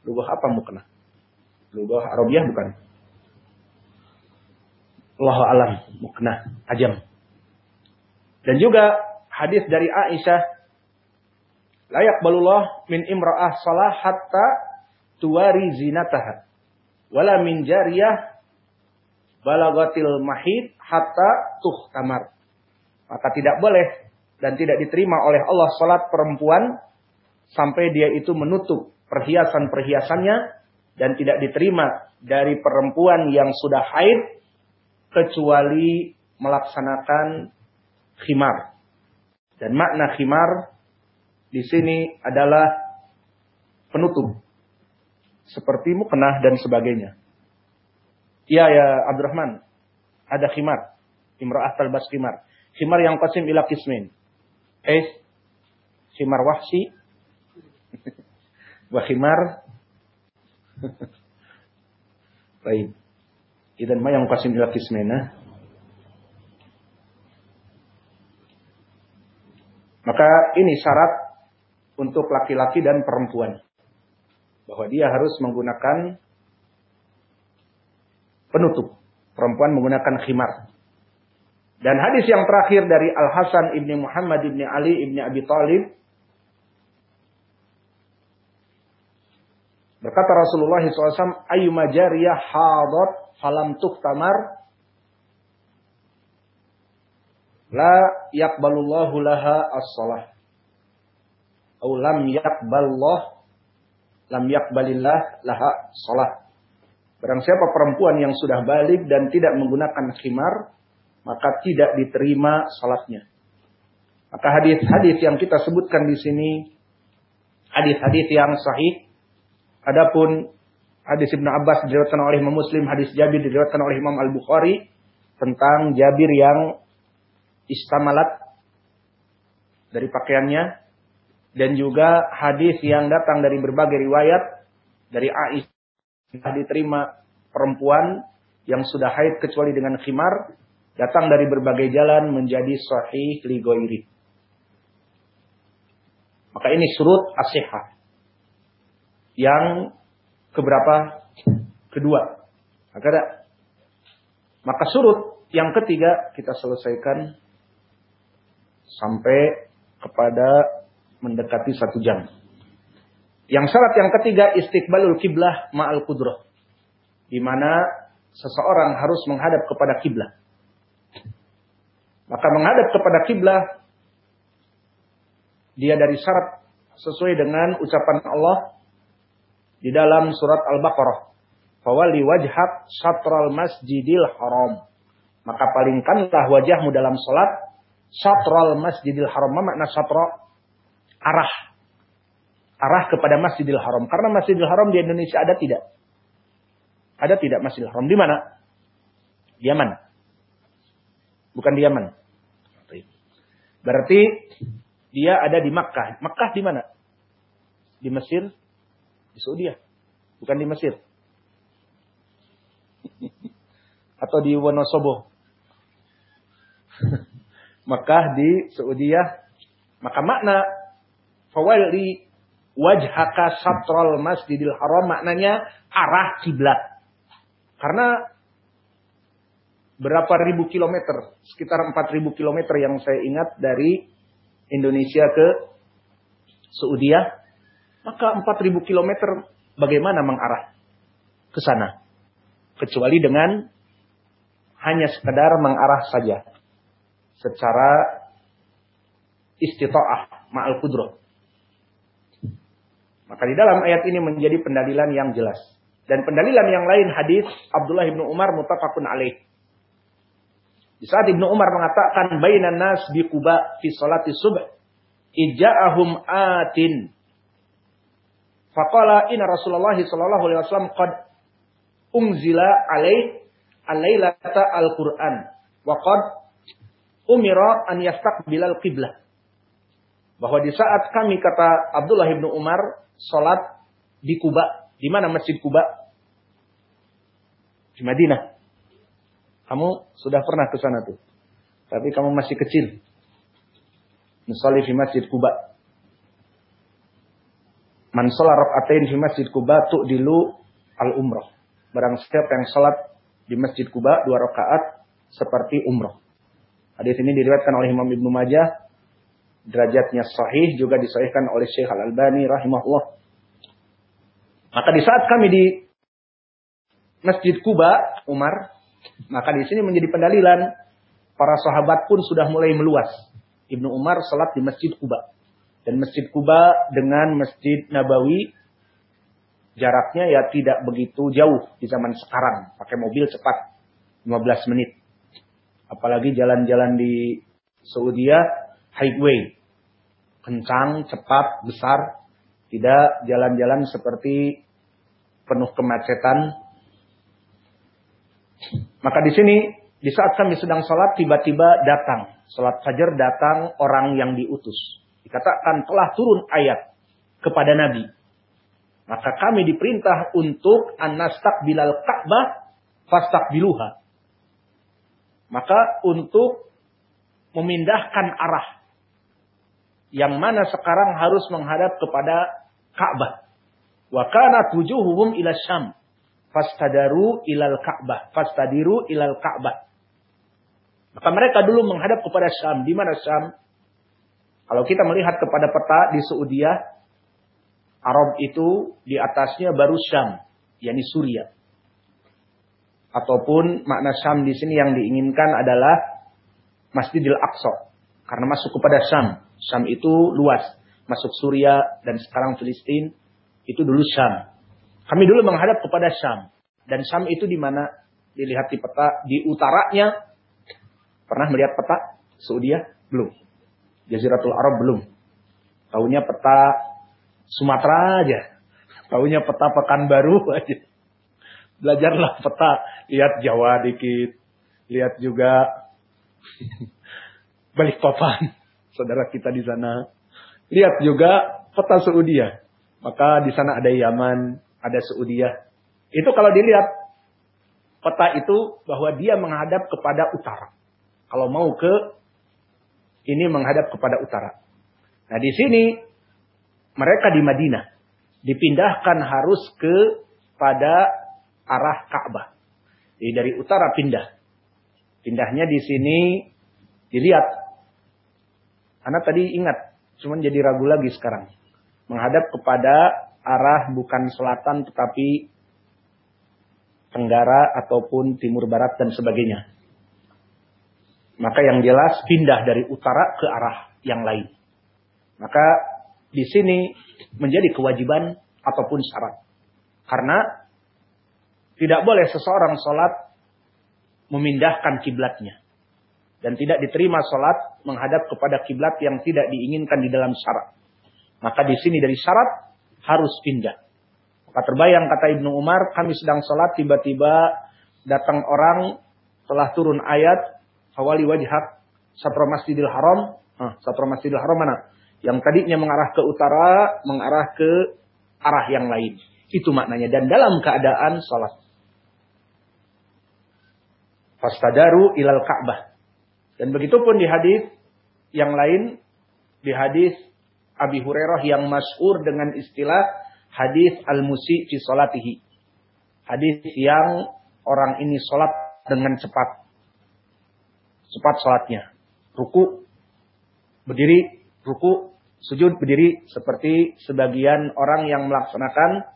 Lugah apa muknah? Lugah Arabiah bukan? Allah alam mukna ajam. Dan juga hadis dari Aisyah layak balullah min imra'ah salah hatta tuwari zinataha wala min jariyah balagatil mahid hatta tuh kamar. Maka tidak boleh dan tidak diterima oleh Allah salat perempuan sampai dia itu menutup perhiasan-perhiasannya dan tidak diterima dari perempuan yang sudah haid kecuali melaksanakan khimar. Dan makna khimar di sini adalah penutup. Seperti muknah dan sebagainya. Iya ya Abdurrahman, ada khimar. Imra'ah talbas khimar. Khimar yang qasim ila kismin. Eh, khimar wahsi. Wa khimar. Baik. Idan ma yang qasim ila kismina. Maka ini syarat untuk laki-laki dan perempuan. Bahwa dia harus menggunakan penutup. Perempuan menggunakan khimar. Dan hadis yang terakhir dari Al-Hasan ibni Muhammad ibni Ali ibni Abi Talib. Berkata Rasulullah SAW, Ayyuma jariyah hadat falam tuktamar la yakbalullahu laha as-salah. Atau lam yakballah lam yakbalillah laha salah. Barang siapa perempuan yang sudah balik dan tidak menggunakan khimar, maka tidak diterima salatnya. Maka hadis-hadis yang kita sebutkan di sini hadis-hadis yang sahih. Adapun hadis Ibnu Abbas diriwayatkan oleh Imam Muslim, hadis Jabir diriwayatkan oleh Imam Al-Bukhari tentang Jabir yang istamalat dari pakaiannya dan juga hadis yang datang dari berbagai riwayat dari Aisyah diterima perempuan yang sudah haid kecuali dengan khimar datang dari berbagai jalan menjadi sahih li ghairi. Maka ini surut asihah. Yang keberapa? Kedua. Maka, maka surut yang ketiga kita selesaikan sampai kepada mendekati satu jam. Yang syarat yang ketiga istiqbalul kiblah ma'al kudroh. Di mana seseorang harus menghadap kepada kiblah. Maka menghadap kepada kiblah dia dari syarat sesuai dengan ucapan Allah di dalam surat Al-Baqarah. Fawali wajhak satral masjidil haram. Maka palingkanlah wajahmu dalam salat Satral Masjidil Haram. Makna satra arah. Arah kepada Masjidil Haram. Karena Masjidil Haram di Indonesia ada tidak? Ada tidak Masjidil Haram? Di mana? Di Yaman. Bukan di Yaman. Berarti dia ada di Makkah. Makkah di mana? Di Mesir, di Saudi. Bukan di Mesir. Atau di Wonosobo. Mekah di Saudiah. Maka makna fawali wajhaka satral masjidil haram maknanya arah kiblat. Karena berapa ribu kilometer, sekitar empat ribu kilometer yang saya ingat dari Indonesia ke Saudiah, maka empat ribu kilometer bagaimana mengarah ke sana? Kecuali dengan hanya sekedar mengarah saja secara istita'ah ma'al kudroh. Maka di dalam ayat ini menjadi pendalilan yang jelas. Dan pendalilan yang lain hadis Abdullah ibnu Umar mutafakun alaih. Di saat ibnu Umar mengatakan bainan nas bi Quba fi salati subh ija'ahum atin. Faqala inna Rasulullah sallallahu alaihi wasallam qad unzila alaih al-lailata al-Qur'an wa qad umira an yastaqbilal qiblah. Bahwa di saat kami kata Abdullah bin Umar salat di Kuba, di mana Masjid Kuba? Di Madinah. Kamu sudah pernah ke sana tuh. Tapi kamu masih kecil. Musalli di Masjid Kuba. Man sholat rakaatain di Masjid Kuba tu'dilu al-umrah. Barang setiap yang salat di Masjid Kuba dua rakaat seperti umroh. Hadis ini diriwayatkan oleh Imam Ibnu Majah. Derajatnya sahih juga disahihkan oleh Syekh Al-Albani rahimahullah. Maka di saat kami di Masjid Kuba, Umar, maka di sini menjadi pendalilan para sahabat pun sudah mulai meluas. Ibnu Umar salat di Masjid Kuba. Dan Masjid Kuba dengan Masjid Nabawi jaraknya ya tidak begitu jauh di zaman sekarang. Pakai mobil cepat 15 menit. Apalagi jalan-jalan di Saudi highway. Kencang, cepat, besar. Tidak jalan-jalan seperti penuh kemacetan. Maka di sini, di saat kami sedang sholat, tiba-tiba datang. Sholat fajar datang orang yang diutus. Dikatakan telah turun ayat kepada Nabi. Maka kami diperintah untuk anastak bilal Ka'bah fastak biluha. Maka untuk memindahkan arah yang mana sekarang harus menghadap kepada Ka'bah. Wa kana tujuhuhum ila Syam. Fastadaru ilal Ka'bah. Fastadiru ilal Ka'bah. Maka mereka dulu menghadap kepada Syam. Di mana Syam? Kalau kita melihat kepada peta di Saudiah, Arab itu di atasnya baru Syam, yakni Suria ataupun makna Syam di sini yang diinginkan adalah Masjidil Aqsa. Karena masuk kepada Syam. Syam itu luas, masuk Suria dan sekarang Filistin itu dulu Syam. Kami dulu menghadap kepada Syam. Dan Syam itu di mana? Dilihat di peta di utaranya. Pernah melihat peta? Saudi belum. Jaziratul Arab belum. Tahunya peta Sumatera aja. Tahunya peta Pekanbaru aja Belajarlah peta. Lihat Jawa dikit. Lihat juga balik papan. Saudara kita di sana. Lihat juga peta Saudia. Maka di sana ada Yaman, ada Saudia. Itu kalau dilihat peta itu bahwa dia menghadap kepada utara. Kalau mau ke ini menghadap kepada utara. Nah di sini mereka di Madinah dipindahkan harus ke pada arah Ka'bah. Jadi dari utara pindah. Pindahnya di sini dilihat. Anak tadi ingat, cuman jadi ragu lagi sekarang. Menghadap kepada arah bukan selatan tetapi tenggara ataupun timur barat dan sebagainya. Maka yang jelas pindah dari utara ke arah yang lain. Maka di sini menjadi kewajiban ataupun syarat. Karena tidak boleh seseorang sholat memindahkan kiblatnya. Dan tidak diterima sholat menghadap kepada kiblat yang tidak diinginkan di dalam syarat. Maka di sini dari syarat harus pindah. Maka terbayang kata Ibnu Umar, kami sedang sholat tiba-tiba datang orang telah turun ayat Hawali wajhak Satra Masjidil Haram. Nah, Satra Masjidil Haram mana? Yang tadinya mengarah ke utara, mengarah ke arah yang lain. Itu maknanya. Dan dalam keadaan sholat. Fastadaru ilal Ka'bah. Dan begitu pun di hadis yang lain, di hadis Abi Hurairah yang masyhur dengan istilah hadis al-musi fi salatihi. Hadis yang orang ini sholat dengan cepat. Cepat sholatnya. Ruku, berdiri, ruku, sujud, berdiri. Seperti sebagian orang yang melaksanakan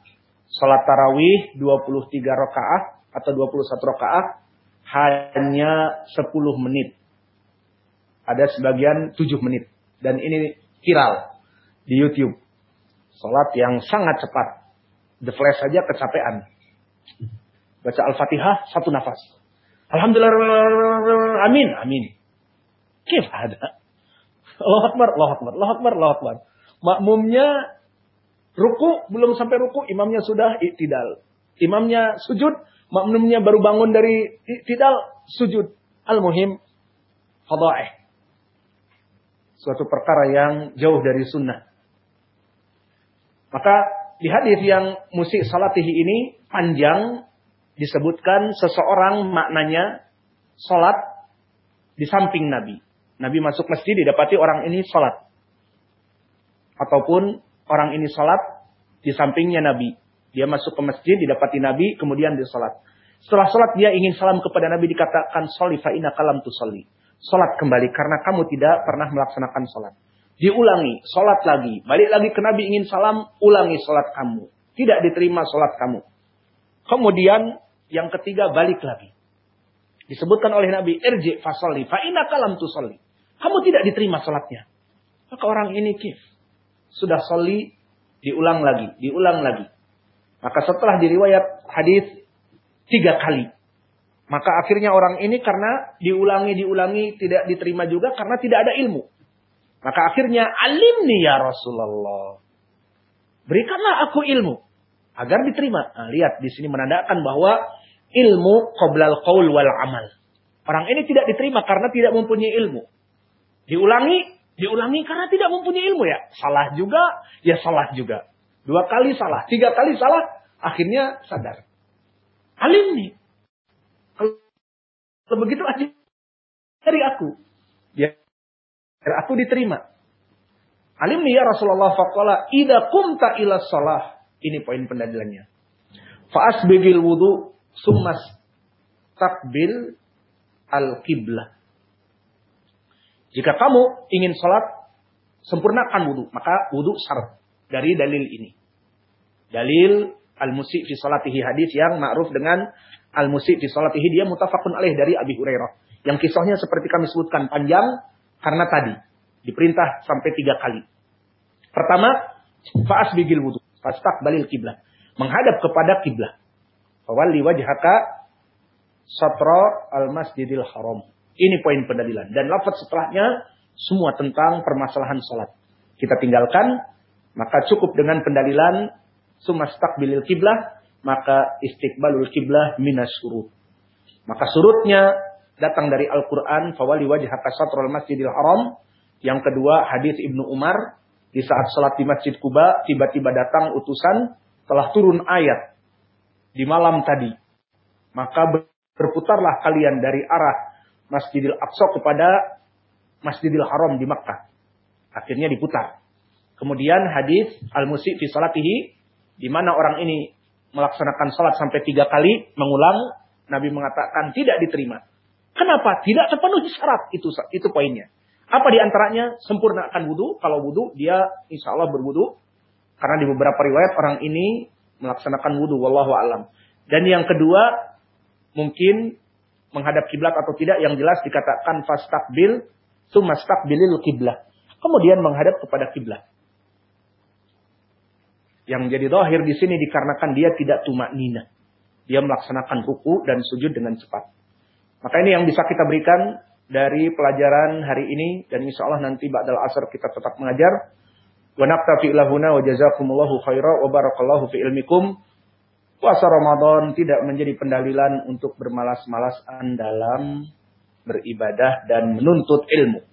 sholat tarawih 23 rakaat atau 21 rakaat hanya 10 menit. Ada sebagian 7 menit. Dan ini viral di YouTube. Salat yang sangat cepat. The flash saja kecapean. Baca Al-Fatihah satu nafas. Alhamdulillah. Amin. Amin. Kif ada. Allah Akbar, Allah Akbar, Allah Akbar, Allah Akbar. Makmumnya ruku, belum sampai ruku, imamnya sudah iktidal. Imamnya sujud, makmumnya baru bangun dari tidak sujud. Al-muhim fadaih. Suatu perkara yang jauh dari sunnah. Maka di hadis yang musik salatihi ini panjang disebutkan seseorang maknanya salat di samping Nabi. Nabi masuk masjid didapati orang ini salat. Ataupun orang ini salat di sampingnya Nabi. Dia masuk ke masjid, didapati Nabi, kemudian dia sholat. Setelah sholat dia ingin salam kepada Nabi dikatakan soli fa'ina kalam tu soli. Sholat kembali karena kamu tidak pernah melaksanakan sholat. Diulangi, sholat lagi. Balik lagi ke Nabi ingin salam, ulangi sholat kamu. Tidak diterima sholat kamu. Kemudian yang ketiga balik lagi. Disebutkan oleh Nabi, irji fasoli, fa'ina kalam tu soli. Kamu tidak diterima sholatnya. Maka orang ini kif. Sudah soli, diulang lagi, diulang lagi. Maka setelah diriwayat hadis tiga kali. Maka akhirnya orang ini karena diulangi-diulangi tidak diterima juga karena tidak ada ilmu. Maka akhirnya alimni ya Rasulullah. Berikanlah aku ilmu agar diterima. Nah, lihat di sini menandakan bahwa ilmu qoblal qaul wal amal. Orang ini tidak diterima karena tidak mempunyai ilmu. Diulangi, diulangi karena tidak mempunyai ilmu ya. Salah juga, ya salah juga. Dua kali salah, tiga kali salah, akhirnya sadar. Alim nih. Kalau begitu aja dari aku. Ya, aku diterima. Alim nih ya Rasulullah faqala ida kumta ila salah. Ini poin pendalilannya. Fa'asbigil wudu summas takbil al-qiblah. Jika kamu ingin sholat, sempurnakan wudhu. Maka wudhu syarat dari dalil ini. Dalil al-musi fi salatihi hadis yang ma'ruf dengan al-musi fi salatihi dia mutafakun alaih dari Abi Hurairah. Yang kisahnya seperti kami sebutkan panjang karena tadi diperintah sampai tiga kali. Pertama, faas bigil wudhu, balil kiblah, menghadap kepada kiblah. Fawalli wajhaka satra al-masjidil haram. Ini poin pendalilan. Dan lafaz setelahnya semua tentang permasalahan salat. Kita tinggalkan, maka cukup dengan pendalilan sumastaqbilil kiblah, maka istiqbalul kiblah minas surut. Maka surutnya datang dari Al-Quran, fawali wajhaka satrul masjidil haram. Yang kedua, hadis Ibnu Umar, di saat sholat di Masjid Kuba, tiba-tiba datang utusan, telah turun ayat di malam tadi. Maka berputarlah kalian dari arah Masjidil Aqsa kepada Masjidil Haram di Makkah. Akhirnya diputar. Kemudian hadis al-musi fi salatihi di mana orang ini melaksanakan salat sampai tiga kali mengulang, Nabi mengatakan tidak diterima. Kenapa? Tidak terpenuhi syarat itu itu poinnya. Apa di antaranya? Sempurnakan wudhu. Kalau wudhu dia insya Allah berwudhu. Karena di beberapa riwayat orang ini melaksanakan wudhu. Wallahu alam. Dan yang kedua mungkin menghadap kiblat atau tidak yang jelas dikatakan fastaqbil sumastaqbilil kiblah. Kemudian menghadap kepada kiblat. Yang jadi dohir di sini dikarenakan dia tidak tumak nina. Dia melaksanakan ruku dan sujud dengan cepat. Maka ini yang bisa kita berikan dari pelajaran hari ini dan insya Allah nanti ba'dal asar kita tetap mengajar. Wa naktafi ilahuna wa jazakumullahu khaira wa barakallahu fi ilmikum. Puasa Ramadan tidak menjadi pendalilan untuk bermalas-malasan dalam beribadah dan menuntut ilmu.